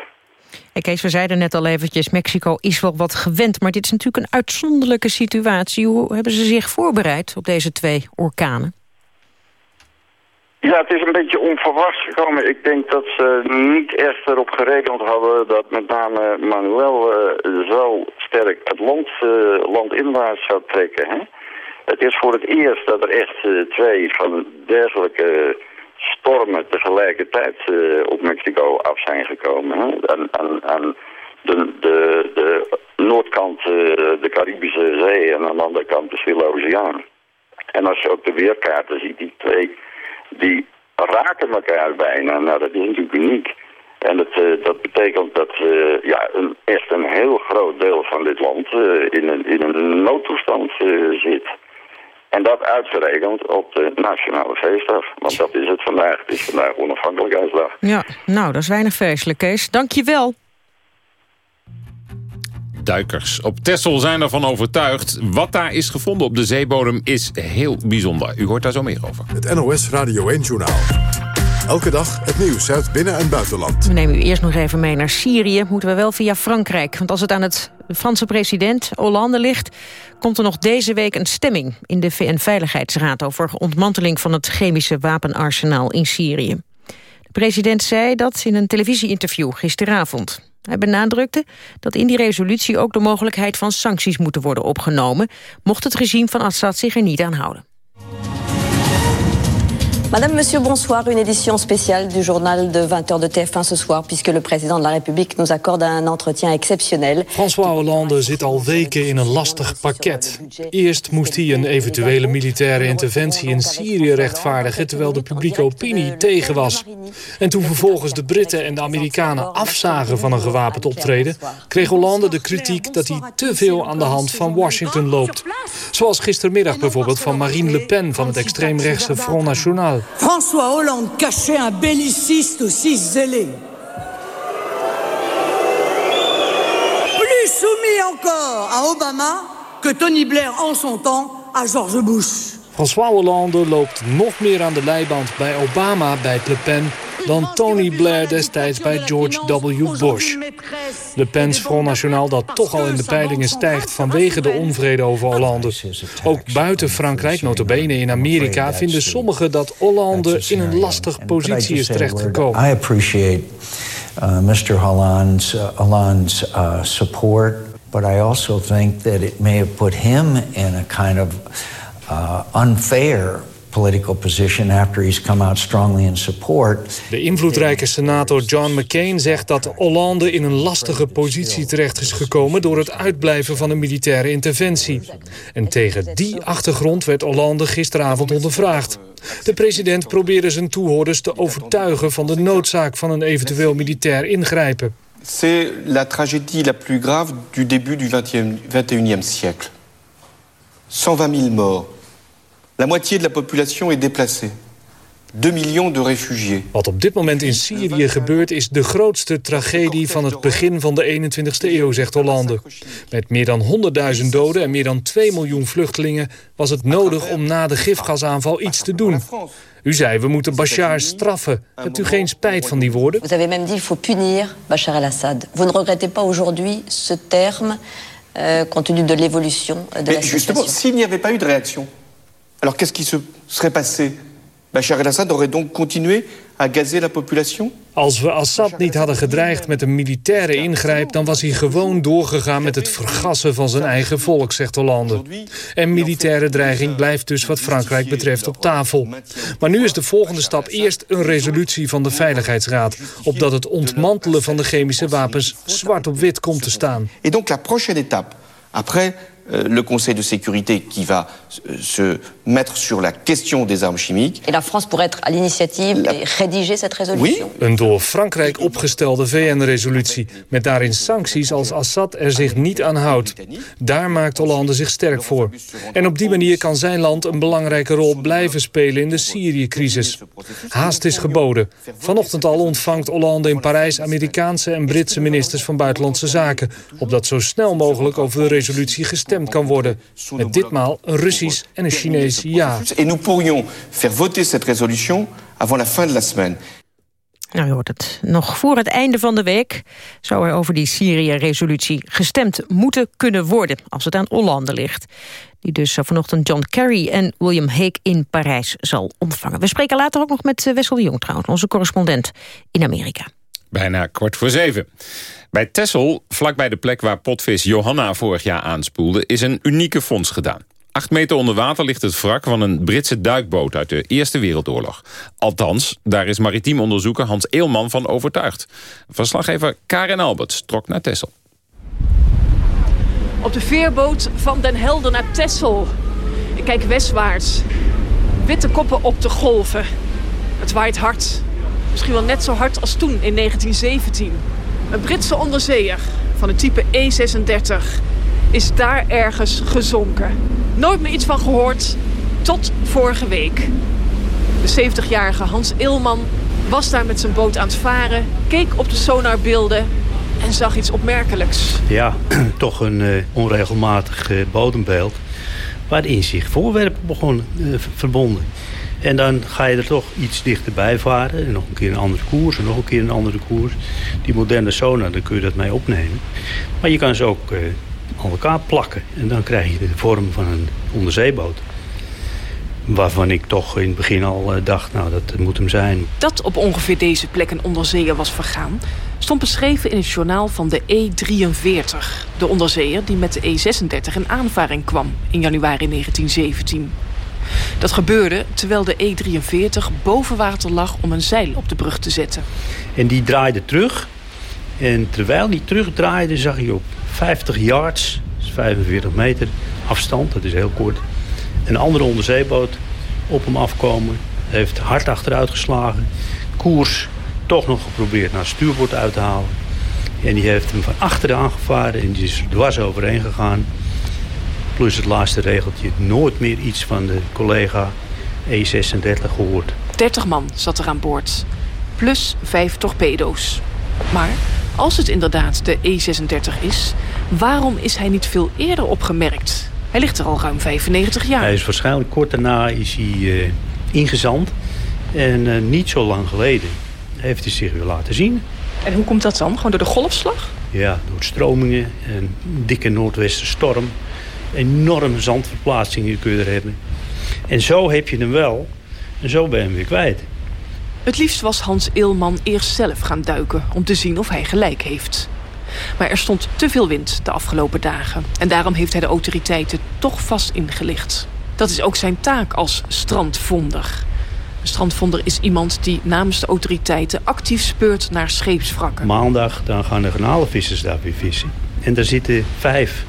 Hey Kees, we zeiden net al eventjes, Mexico is wel wat gewend... maar dit is natuurlijk een uitzonderlijke situatie. Hoe hebben ze zich voorbereid op deze twee orkanen? Ja, het is een beetje onverwachts gekomen. Ik denk dat ze niet echt erop gerekend hadden dat met name Manuel uh, zo sterk het land, uh, landinwaarts zou trekken. Hè? Het is voor het eerst dat er echt uh, twee van dergelijke stormen tegelijkertijd uh, op Mexico af zijn gekomen. Hè? Aan, aan, de, de, de noordkant uh, de Caribische Zee en aan de andere kant de Stille Oceaan. En als je ook de weerkaarten ziet, die twee, die raken elkaar bijna. Nou, dat is natuurlijk uniek. En het, uh, dat betekent dat ja, echt een heel groot deel van dit land in, een, in een noodtoestand zit. En dat uitgerekend op de Nationale Feestdag. Want dat is het vandaag. Het is vandaag onafhankelijkheidsdag. Ja, nou, dat is weinig feestelijk, Kees. Dank je wel. Duikers op Texel zijn ervan overtuigd. Wat daar is gevonden op de zeebodem is heel bijzonder. U hoort daar zo meer over. Het NOS Radio 1-journaal. Elke dag het nieuws uit binnen- en buitenland. We nemen u eerst nog even mee naar Syrië. Moeten we wel via Frankrijk. Want als het aan het Franse president Hollande ligt... komt er nog deze week een stemming in de VN-veiligheidsraad... over ontmanteling van het chemische wapenarsenaal in Syrië. De president zei dat in een televisieinterview gisteravond. Hij benadrukte dat in die resolutie ook de mogelijkheid van sancties moeten worden opgenomen... mocht het regime van Assad zich er niet aan houden. Madame, Monsieur, bonsoir. Une édition spéciale du journal de 20h de TF1 ce soir... puisque le président de la République nous accorde un entretien exceptionnel. François Hollande zit al weken in een lastig pakket. Eerst moest hij een eventuele militaire interventie in Syrië rechtvaardigen... terwijl de publieke opinie tegen was. En toen vervolgens de Britten en de Amerikanen afzagen van een gewapend optreden... kreeg Hollande de kritiek dat hij te veel aan de hand van Washington loopt. Zoals gistermiddag bijvoorbeeld van Marine Le Pen van het extreemrechtse Front National. François Hollande cachait un belliciste aussi zélé. Plus soumis encore à Obama que Tony Blair en son temps à George Bush. François Hollande loopt nog meer aan de leiband bij Obama bij Le Pen dan Tony Blair destijds bij George W. Bush. Le Pen's Front National dat toch al in de peilingen stijgt vanwege de onvrede over Hollande. Ook buiten Frankrijk, notabene in Amerika, vinden sommigen dat Hollande in een lastige positie is terechtgekomen. I appreciate uh, Mr. Hollande's, uh, Hollande's uh, support, but I also think that it may have put him in a kind of unfair political position after he's come out strongly in support. De invloedrijke senator John McCain zegt dat Hollande in een lastige positie terecht is gekomen door het uitblijven van een militaire interventie. En tegen die achtergrond werd Hollande gisteravond ondervraagd. De president probeerde zijn toehoorders te overtuigen van de noodzaak van een eventueel militair ingrijpen. C'est la tragédie la plus grave du début du 21e siècle. 120 000 morts. La moitié de la population est déplacée. 2 millions de réfugiés. Wat op dit moment in Syrië gebeurt is de grootste tragedie van het begin van de 21ste eeuw, zegt Hollande. Met meer dan 100.000 doden en meer dan 2 miljoen vluchtelingen was het nodig om na de gifgasaanval iets te doen. U zei, we moeten Bashar straffen. Hebt u geen spijt van die woorden? Vous avez même dit, il faut punir Bachar el-Assad. Vous ne regrettez pas aujourd'hui ce terme, euh, compte tenu de l'évolution de la Mais justement, situation s'il n'y avait pas eu de réaction, alors qu'est-ce qui se serait passé Bachar el-Assad aurait donc continué à gazer la population Als we Assad niet hadden gedreigd met een militaire ingrijp... dan was hij gewoon doorgegaan met het vergassen van zijn eigen volk, zegt Hollande. En militaire dreiging blijft dus wat Frankrijk betreft op tafel. Maar nu is de volgende stap eerst een resolutie van de Veiligheidsraad... opdat het ontmantelen van de chemische wapens zwart op wit komt te staan. Et donc la prochaine étape, après le Conseil de sécurité qui va euh, se mettre sur la question des armes chimiques... Et la France pourrait être à l'initiative et rédiger cette résolution Een door Frankrijk opgestelde VN-resolutie... met daarin sancties als Assad er zich niet aan houdt. Daar maakt Hollande zich sterk voor. En op die manier kan zijn land een belangrijke rol blijven spelen... in de Syrië-crisis. Haast is geboden. Vanochtend al ontvangt Hollande in Parijs... Amerikaanse en Britse ministers van Buitenlandse Zaken... opdat zo snel mogelijk over de resolutie gestemd kan worden. Met ditmaal een Russisch en een Chinees ja. Et nous pourrions faire voter cette résolution avant la fin de la semaine. Nou, je hoort het. Nog voor het einde van de week zou er over die Syrië-resolutie gestemd moeten kunnen worden, als het aan Hollande ligt. Die dus vanochtend John Kerry en William Hague in Parijs zal ontvangen. We spreken later ook nog met eh, Wessel de Jong trouwens, onze correspondent in Amerika. Bijna kwart voor zeven. Bij Texel, vlakbij de plek waar potvis Johanna vorig jaar aanspoelde... is een unieke fonds gedaan. Acht meter onder water ligt het wrak van een Britse duikboot uit de Eerste Wereldoorlog. Althans, daar is maritiem onderzoeker Hans Eelman van overtuigd. Verslaggever Karen Alberts trok naar Texel. Op de veerboot van Den Helder naar Texel. Ik kijk westwaarts. Witte koppen op de golven. Het waait hard. Misschien wel net zo hard als toen in 1917. Een Britse onderzeeër van het type E36 is daar ergens gezonken. Nooit meer iets van gehoord, tot vorige week. De 70-jarige Hans Ilman was daar met zijn boot aan het varen... keek op de sonarbeelden en zag iets opmerkelijks. Ja, toch een uh, onregelmatig uh, bodembeeld... waarin zich voorwerpen begonnen uh, verbonden. En dan ga je er toch iets dichterbij varen. En nog een keer een andere koers en nog een keer een andere koers. Die moderne sonar, daar kun je dat mee opnemen. Maar je kan ze ook aan elkaar plakken. En dan krijg je de vorm van een onderzeeboot. Waarvan ik toch in het begin al dacht, nou dat moet hem zijn. Dat op ongeveer deze plek een onderzeeër was vergaan... stond beschreven in het journaal van de E43. De onderzeeër die met de E36 in aanvaring kwam in januari 1917. Dat gebeurde terwijl de E43 boven water lag om een zeil op de brug te zetten. En die draaide terug. En terwijl die terugdraaide zag je op 50 yards, dat is 45 meter afstand, dat is heel kort... een andere onderzeeboot op hem afkomen. Heeft hard achteruit geslagen. Koers toch nog geprobeerd naar stuurboord uit te halen. En die heeft hem van achteren aangevaren en die is dwars overheen gegaan. Plus het laatste regeltje, nooit meer iets van de collega E36 gehoord. 30 man zat er aan boord, plus vijf torpedo's. Maar als het inderdaad de E36 is, waarom is hij niet veel eerder opgemerkt? Hij ligt er al ruim 95 jaar. Hij is waarschijnlijk kort daarna is hij, uh, ingezand. En uh, niet zo lang geleden heeft hij zich weer laten zien. En hoe komt dat dan? Gewoon door de golfslag? Ja, door stromingen, een dikke noordwestenstorm. Enorme zandverplaatsingen kun je er hebben. En zo heb je hem wel. En zo ben je hem weer kwijt. Het liefst was Hans Eelman eerst zelf gaan duiken... om te zien of hij gelijk heeft. Maar er stond te veel wind de afgelopen dagen. En daarom heeft hij de autoriteiten toch vast ingelicht. Dat is ook zijn taak als strandvonder. Een strandvonder is iemand die namens de autoriteiten actief speurt naar scheepswrakken. Maandag dan gaan de garnalenvissers daar weer vissen. En daar zitten vijf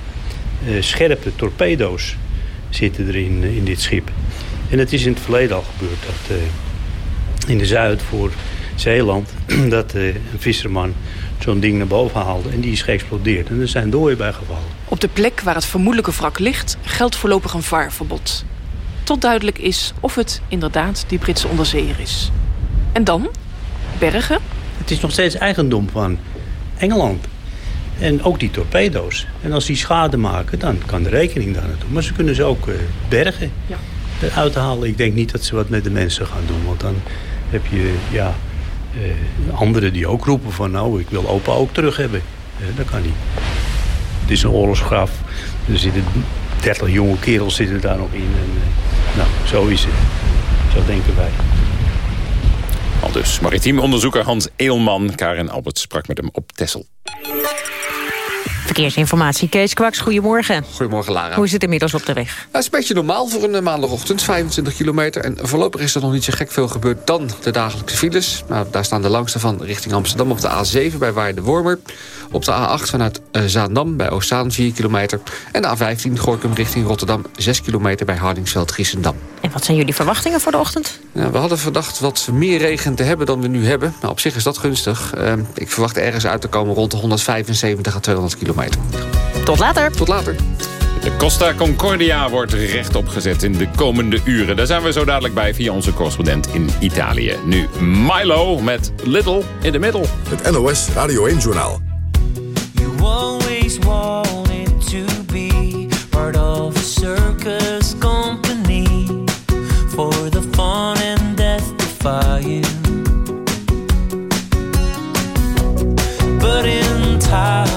scherpe torpedo's zitten er in, in dit schip. En het is in het verleden al gebeurd dat uh, in de Zuid voor Zeeland... dat een visserman zo'n ding naar boven haalde en die is geëxplodeerd. En er zijn doden bij gevallen. Op de plek waar het vermoedelijke wrak ligt geldt voorlopig een vaarverbod. Tot duidelijk is of het inderdaad die Britse onderzeeër is. En dan? Bergen? Het is nog steeds eigendom van Engeland. En ook die torpedo's. En als die schade maken, dan kan de rekening daar naartoe. Maar ze kunnen ze ook uh, bergen ja. eruit halen. Ik denk niet dat ze wat met de mensen gaan doen. Want dan heb je ja, uh, anderen die ook roepen van... nou, ik wil opa ook terug hebben. Uh, dat kan niet. Het is een oorlogsgraf. Er zitten 30 jonge kerels zitten daar nog in. En, nou, zo is het. Zo denken wij. Al dus maritiem onderzoeker Hans Eelman. Karin Albert sprak met hem op Tessel. Verkeersinformatie, Kees Kwaks, goedemorgen. Goedemorgen, Lara. Hoe is het inmiddels op de weg? Het is een beetje normaal voor een eh, maandagochtend, 25 kilometer. En voorlopig is er nog niet zo gek veel gebeurd dan de dagelijkse files. Nou, daar staan de langste van richting Amsterdam op de A7 bij Waarde-Wormer. Op de A8 vanuit uh, Zaandam bij Oostzaan 4 kilometer. En de A15 Gorkum richting Rotterdam 6 kilometer bij Hardingsveld-Giessendam. En wat zijn jullie verwachtingen voor de ochtend? Ja, we hadden verdacht wat meer regen te hebben dan we nu hebben. Nou, op zich is dat gunstig. Uh, ik verwacht ergens uit te komen rond de 175 à 200 kilometer. Tot later. Tot later. De Costa Concordia wordt rechtop gezet in de komende uren. Daar zijn we zo dadelijk bij via onze correspondent in Italië. Nu Milo met Little in the Middle. Het NOS Radio 1 Journaal. You always wanted to be part of a circus company for the fun and death defying. But in time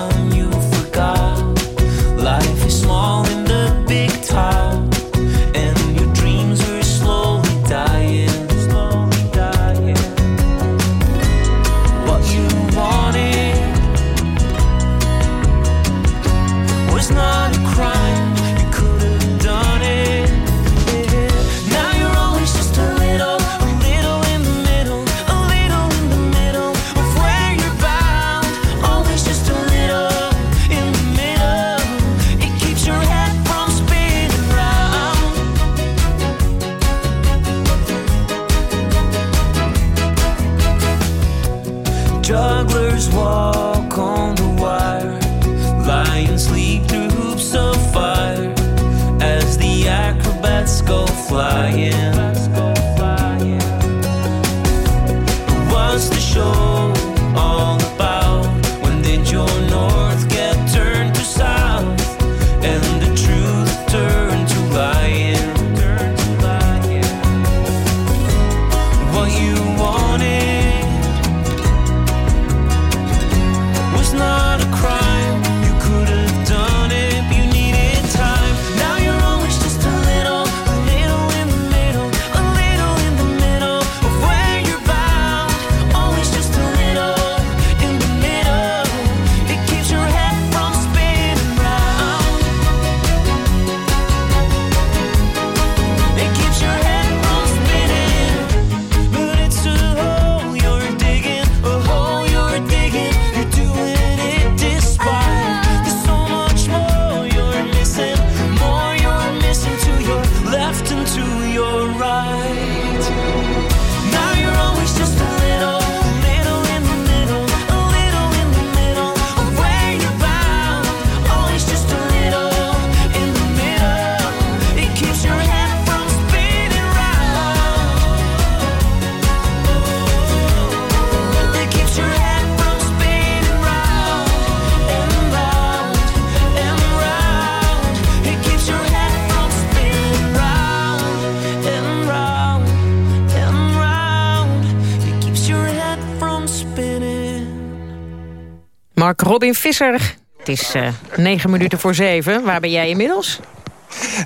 Robin Visser. Het is eh, negen minuten voor zeven. Waar ben jij inmiddels?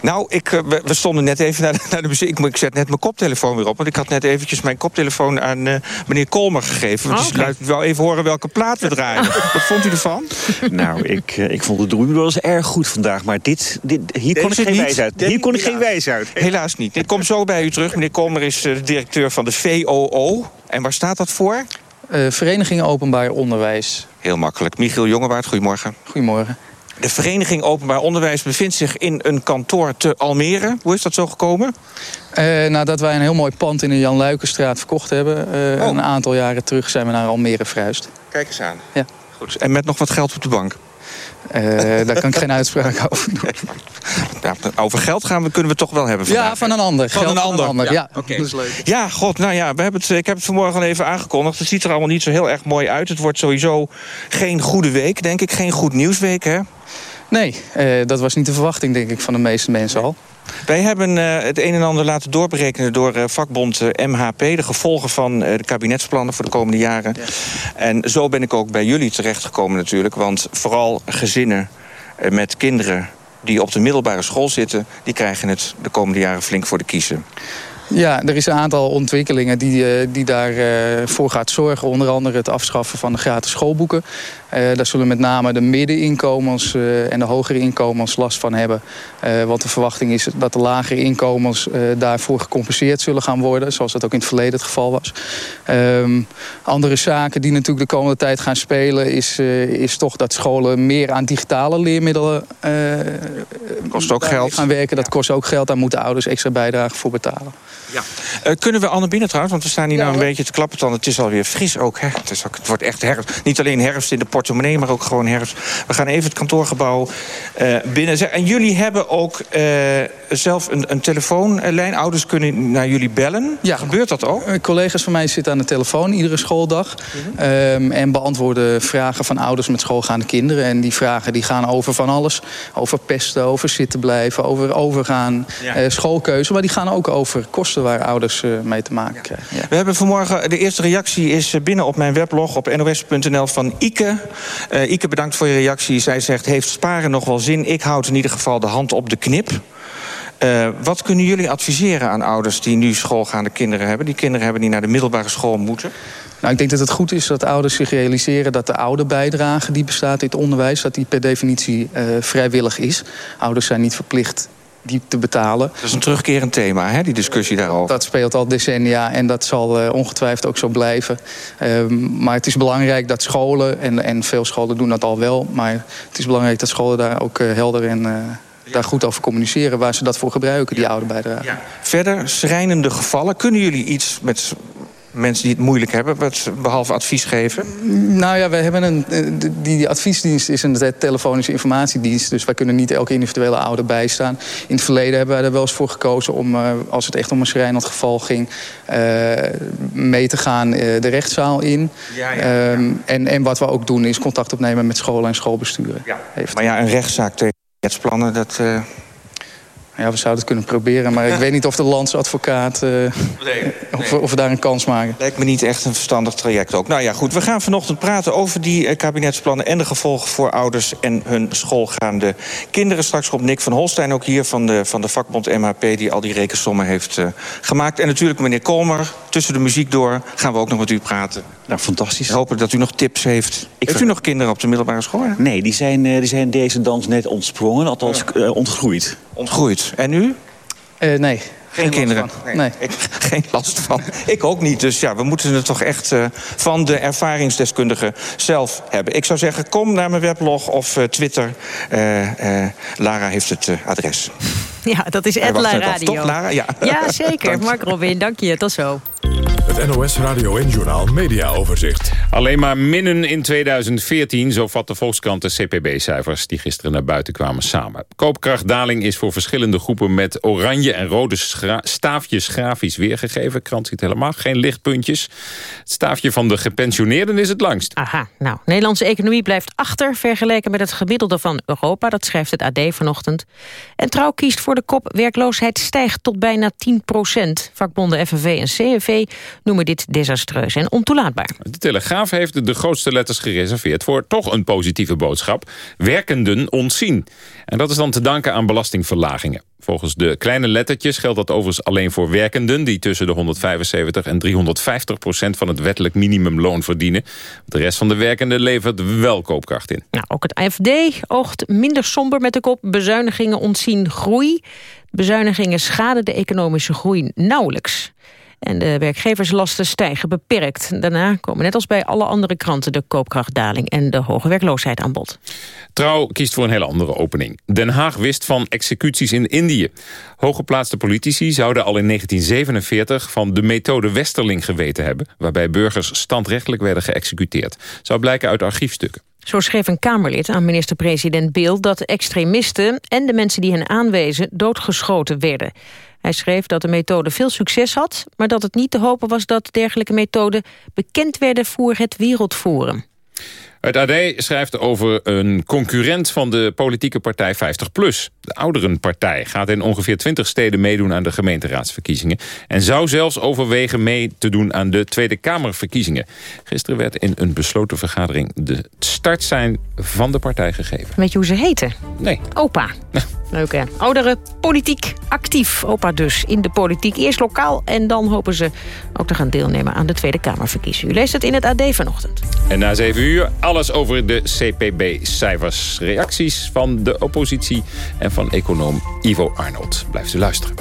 Nou, ik, eh, we, we stonden net even naar de, naar de muziek. Ik, ik zet net mijn koptelefoon weer op. Want ik had net eventjes mijn koptelefoon aan eh, meneer Kolmer gegeven. Oh, Dus oké. laat wel even horen welke plaat we draaien. Wat vond u ervan? Nou, ik, ik vond de wel eens erg goed vandaag. Maar dit, dit, hier kon ik geen niet? wijs uit. Hier kon ik geen wijs uit. Helaas niet. Ik kom zo bij u terug. Meneer Kolmer is de directeur van de VOO. En waar staat dat voor? Eh, Vereniging Openbaar Onderwijs. Heel makkelijk. Michiel Jongewaard, goedemorgen. Goedemorgen. De Vereniging Openbaar Onderwijs bevindt zich in een kantoor te Almere. Hoe is dat zo gekomen? Eh, nadat wij een heel mooi pand in de Jan Luikenstraat verkocht hebben... Oh. een aantal jaren terug zijn we naar Almere verhuisd. Kijk eens aan. Ja. Goed. En met nog wat geld op de bank? Eh, daar kan ik geen uitspraak over doen. Ja, over geld gaan we, kunnen we toch wel hebben vandaag. Ja, van een ander. Van Geld een ander. Ja, oké. dat is leuk. Ja, god, nou ja, we hebben het, ik heb het vanmorgen al even aangekondigd. Het ziet er allemaal niet zo heel erg mooi uit. Het wordt sowieso geen goede week, denk ik. Geen goed nieuwsweek, hè? Nee, eh, dat was niet de verwachting, denk ik, van de meeste mensen al. Wij hebben eh, het een en ander laten doorberekenen door eh, vakbond eh, MHP... de gevolgen van de kabinetsplannen voor de komende jaren. En zo ben ik ook bij jullie terechtgekomen natuurlijk. Want vooral gezinnen met kinderen die op de middelbare school zitten... die krijgen het de komende jaren flink voor de kiezen. Ja, er is een aantal ontwikkelingen die, eh, die daarvoor voor gaat zorgen. Onder andere het afschaffen van de gratis schoolboeken. Eh, daar zullen met name de middeninkomens eh, en de hogere inkomens last van hebben. Eh, want de verwachting is dat de lagere inkomens eh, daarvoor gecompenseerd zullen gaan worden. Zoals dat ook in het verleden het geval was. Ehm, andere zaken die natuurlijk de komende tijd gaan spelen... is, eh, is toch dat scholen meer aan digitale leermiddelen eh, Kost ook geld. gaan werken. Dat kost ook geld. Daar moeten ouders extra bijdrage voor betalen. Ja. Eh, kunnen we Anne binnen trouwens? Want we staan hier nou een beetje te klappen. Dan. Het is alweer fris ook. Hè? Het, is ook, het wordt echt herfst. Niet alleen herfst in de portemonnee, maar ook gewoon herfst. We gaan even het kantoorgebouw eh, binnen. Zeg, En jullie hebben ook eh, zelf een, een telefoonlijn. Ouders kunnen naar jullie bellen. Ja. Gebeurt dat ook? Eh, Collega's van mij zitten aan de telefoon iedere schooldag. Mhm. ehm, en beantwoorden vragen van ouders met schoolgaande kinderen. En die vragen die gaan over van alles. Over pesten, over zitten blijven, over overgaan, Ja. eh, schoolkeuze. Maar die gaan ook over kosten waar ouders eh, mee te maken krijgen. Ja. We hebben vanmorgen, de eerste reactie is eh, binnen op mijn weblog op nos.nl van Ike. Eh, Ike, bedankt voor je reactie. Zij zegt, heeft sparen nog wel zin? Ik houd in ieder geval de hand op de knip. Eh, wat kunnen jullie adviseren aan ouders die nu schoolgaande kinderen hebben? Die kinderen hebben die naar de middelbare school moeten. Nou, ik denk dat het goed is dat ouders zich realiseren dat de ouderbijdrage die bestaat in het onderwijs, dat die per definitie eh, vrijwillig is. Ouders zijn niet verplicht die te betalen. Dat is een terugkerend thema, hè, die discussie daarover. Dat speelt al decennia en dat zal eh, ongetwijfeld ook zo blijven. Ehm, maar het is belangrijk dat scholen, en, en veel scholen doen dat al wel... maar het is belangrijk dat scholen daar ook eh, helder en eh, daar goed over communiceren... waar ze dat voor gebruiken, die oude bijdrage. Verder, schrijnende gevallen. Kunnen jullie iets met mensen die het moeilijk hebben, wat, behalve advies geven? Nou ja, we hebben een, eh, die, die adviesdienst is een telefonische informatiedienst. Dus wij kunnen niet elke individuele ouder bijstaan. In het verleden hebben wij er wel eens voor gekozen om, eh, als het echt om een schrijnend geval ging, eh, mee te gaan de rechtszaal in. Ja, Ehm, en, en wat we ook doen is contact opnemen met scholen en schoolbesturen. Maar ja, een rechtszaak tegen wetsplannen, dat... Ja, we zouden het kunnen proberen, maar ik weet niet of de landsadvocaat... eh, of, we- of we daar een kans maken. Lijkt me niet echt een verstandig traject ook. Nou ja, goed, we gaan vanochtend praten over die eh, kabinetsplannen... en de gevolgen voor ouders en hun schoolgaande kinderen. Straks komt Nick van Holstein ook hier van de, van de vakbond MHP... die al die rekensommen heeft eh, gemaakt. En natuurlijk meneer Kolmer, tussen de muziek door... gaan we ook nog met u praten. Nou, fantastisch. Hopen dat u nog tips heeft. heeft u nog kinderen op de middelbare school? hè? Nee, die zijn, eh, die zijn deze dans net ontsprongen, althans ontgroeid. Ontgroeid. En u? Eh, nee. Geen kinderen? Nee. Ik, geen last van. Ik ook niet. Dus ja, we moeten het toch echt eh, van de ervaringsdeskundige zelf hebben. Ik zou zeggen, kom naar mijn weblog of eh, Twitter. Eh, eh, Lara heeft het adres. Ja, dat is Edla Radio. toch, Lara? Ja. ja zeker. Dank. Mark Robin, dank je. Tot zo. Het NOS Radio en Journaal Media Overzicht. Alleen maar minnen in 2014, zo vat de Volkskrant de CPB-cijfers... die gisteren naar buiten kwamen samen. Koopkrachtdaling is voor verschillende groepen... met oranje en rode schra- staafjes grafisch weergegeven. Krant ziet helemaal geen lichtpuntjes. Het staafje van de gepensioneerden is het langst. Aha, nou, Nederlandse economie blijft achter... vergeleken met het gemiddelde van Europa. Dat schrijft het AD vanochtend. En Trouw kiest voor de kop werkloosheid stijgt tot bijna 10 procent. Vakbonden FNV en CNV noemen dit desastreus en ontoelaatbaar. De Telegraaf heeft de grootste letters gereserveerd... voor toch een positieve boodschap. Werkenden ontzien. En dat is dan te danken aan belastingverlagingen. Volgens de kleine lettertjes geldt dat overigens alleen voor werkenden... die tussen de 175 en 350 procent van het wettelijk minimumloon verdienen. De rest van de werkenden levert wel koopkracht in. Nou, ook het AFD oogt minder somber met de kop. Bezuinigingen ontzien groei. Bezuinigingen schaden de economische groei nauwelijks. En de werkgeverslasten stijgen beperkt. Daarna komen net als bij alle andere kranten de koopkrachtdaling en de hoge werkloosheid aan bod. Trouw kiest voor een hele andere opening. Den Haag wist van executies in Indië. Hooggeplaatste politici zouden al in 1947 van de methode Westerling geweten hebben... waarbij burgers standrechtelijk werden geëxecuteerd. Zou blijken uit archiefstukken. Zo schreef een Kamerlid aan minister-president Beeld dat extremisten en de mensen die hen aanwezen doodgeschoten werden. Hij schreef dat de methode veel succes had... maar dat het niet te hopen was dat dergelijke methoden bekend werden voor het Wereldforum. Het AD schrijft over een concurrent van de politieke partij 50PLUS. De Ouderenpartij gaat in ongeveer 20 steden meedoen aan de gemeenteraadsverkiezingen... en zou zelfs overwegen mee te doen aan de Tweede Kamerverkiezingen. Gisteren werd in een besloten vergadering de startsein van de partij gegeven. Weet je hoe ze heten? Nee. Opa. Leuk hè? Ouderen, politiek, actief. Opa dus in de politiek. Eerst lokaal en dan hopen ze ook te gaan deelnemen aan de Tweede Kamerverkiezingen. U leest het in het AD vanochtend. En na 7 uur alles over de CPB-cijfers. Reacties van de oppositie en van econoom Ivo Arnold. Blijft u luisteren.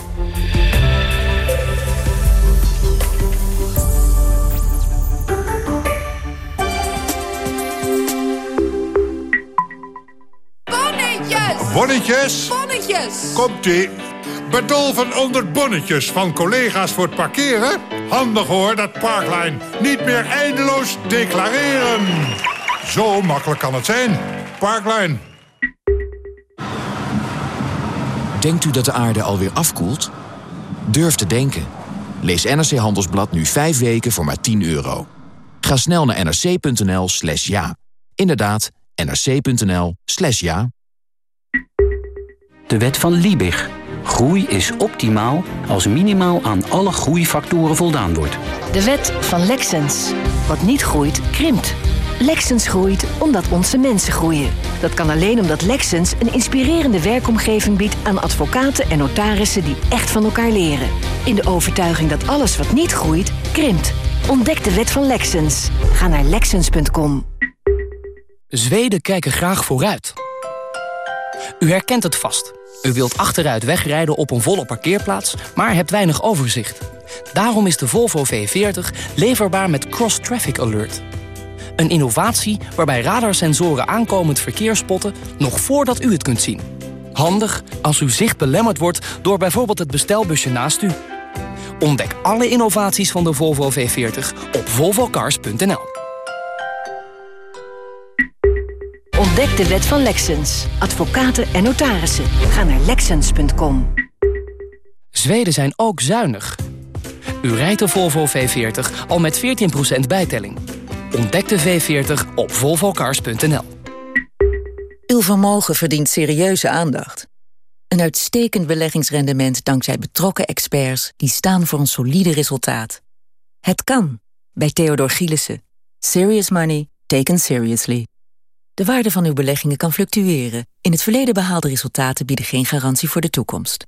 Bonnetjes! Bonnetjes? Bonnetjes! Komt-ie. Bedolven onder bonnetjes van collega's voor het parkeren? Handig hoor, dat Parklijn. Niet meer eindeloos declareren. Zo makkelijk kan het zijn. Parklijn. Denkt u dat de aarde alweer afkoelt? Durf te denken. Lees NRC Handelsblad nu 5 weken voor maar 10 euro. Ga snel naar nrc.nl slash ja. Inderdaad, nrc.nl slash ja. De wet van Liebig. Groei is optimaal als minimaal aan alle groeifactoren voldaan wordt. De wet van Lexens. Wat niet groeit, krimpt. Lexens groeit omdat onze mensen groeien. Dat kan alleen omdat Lexens een inspirerende werkomgeving biedt aan advocaten en notarissen die echt van elkaar leren. In de overtuiging dat alles wat niet groeit, krimpt. Ontdek de wet van Lexens. Ga naar lexens.com. Zweden kijken graag vooruit. U herkent het vast. U wilt achteruit wegrijden op een volle parkeerplaats, maar hebt weinig overzicht. Daarom is de Volvo V40 leverbaar met Cross Traffic Alert. Een innovatie waarbij radarsensoren aankomend verkeer spotten... nog voordat u het kunt zien. Handig als uw zicht belemmerd wordt door bijvoorbeeld het bestelbusje naast u. Ontdek alle innovaties van de Volvo V40 op volvocars.nl. Ontdek de wet van Lexens. Advocaten en notarissen. Ga naar lexens.com. Zweden zijn ook zuinig. U rijdt de Volvo V40 al met 14% bijtelling. Ontdek de V40 op volvocars.nl. Uw vermogen verdient serieuze aandacht. Een uitstekend beleggingsrendement dankzij betrokken experts... die staan voor een solide resultaat. Het kan, bij Theodor Gielissen. Serious money taken seriously. De waarde van uw beleggingen kan fluctueren. In het verleden behaalde resultaten bieden geen garantie voor de toekomst.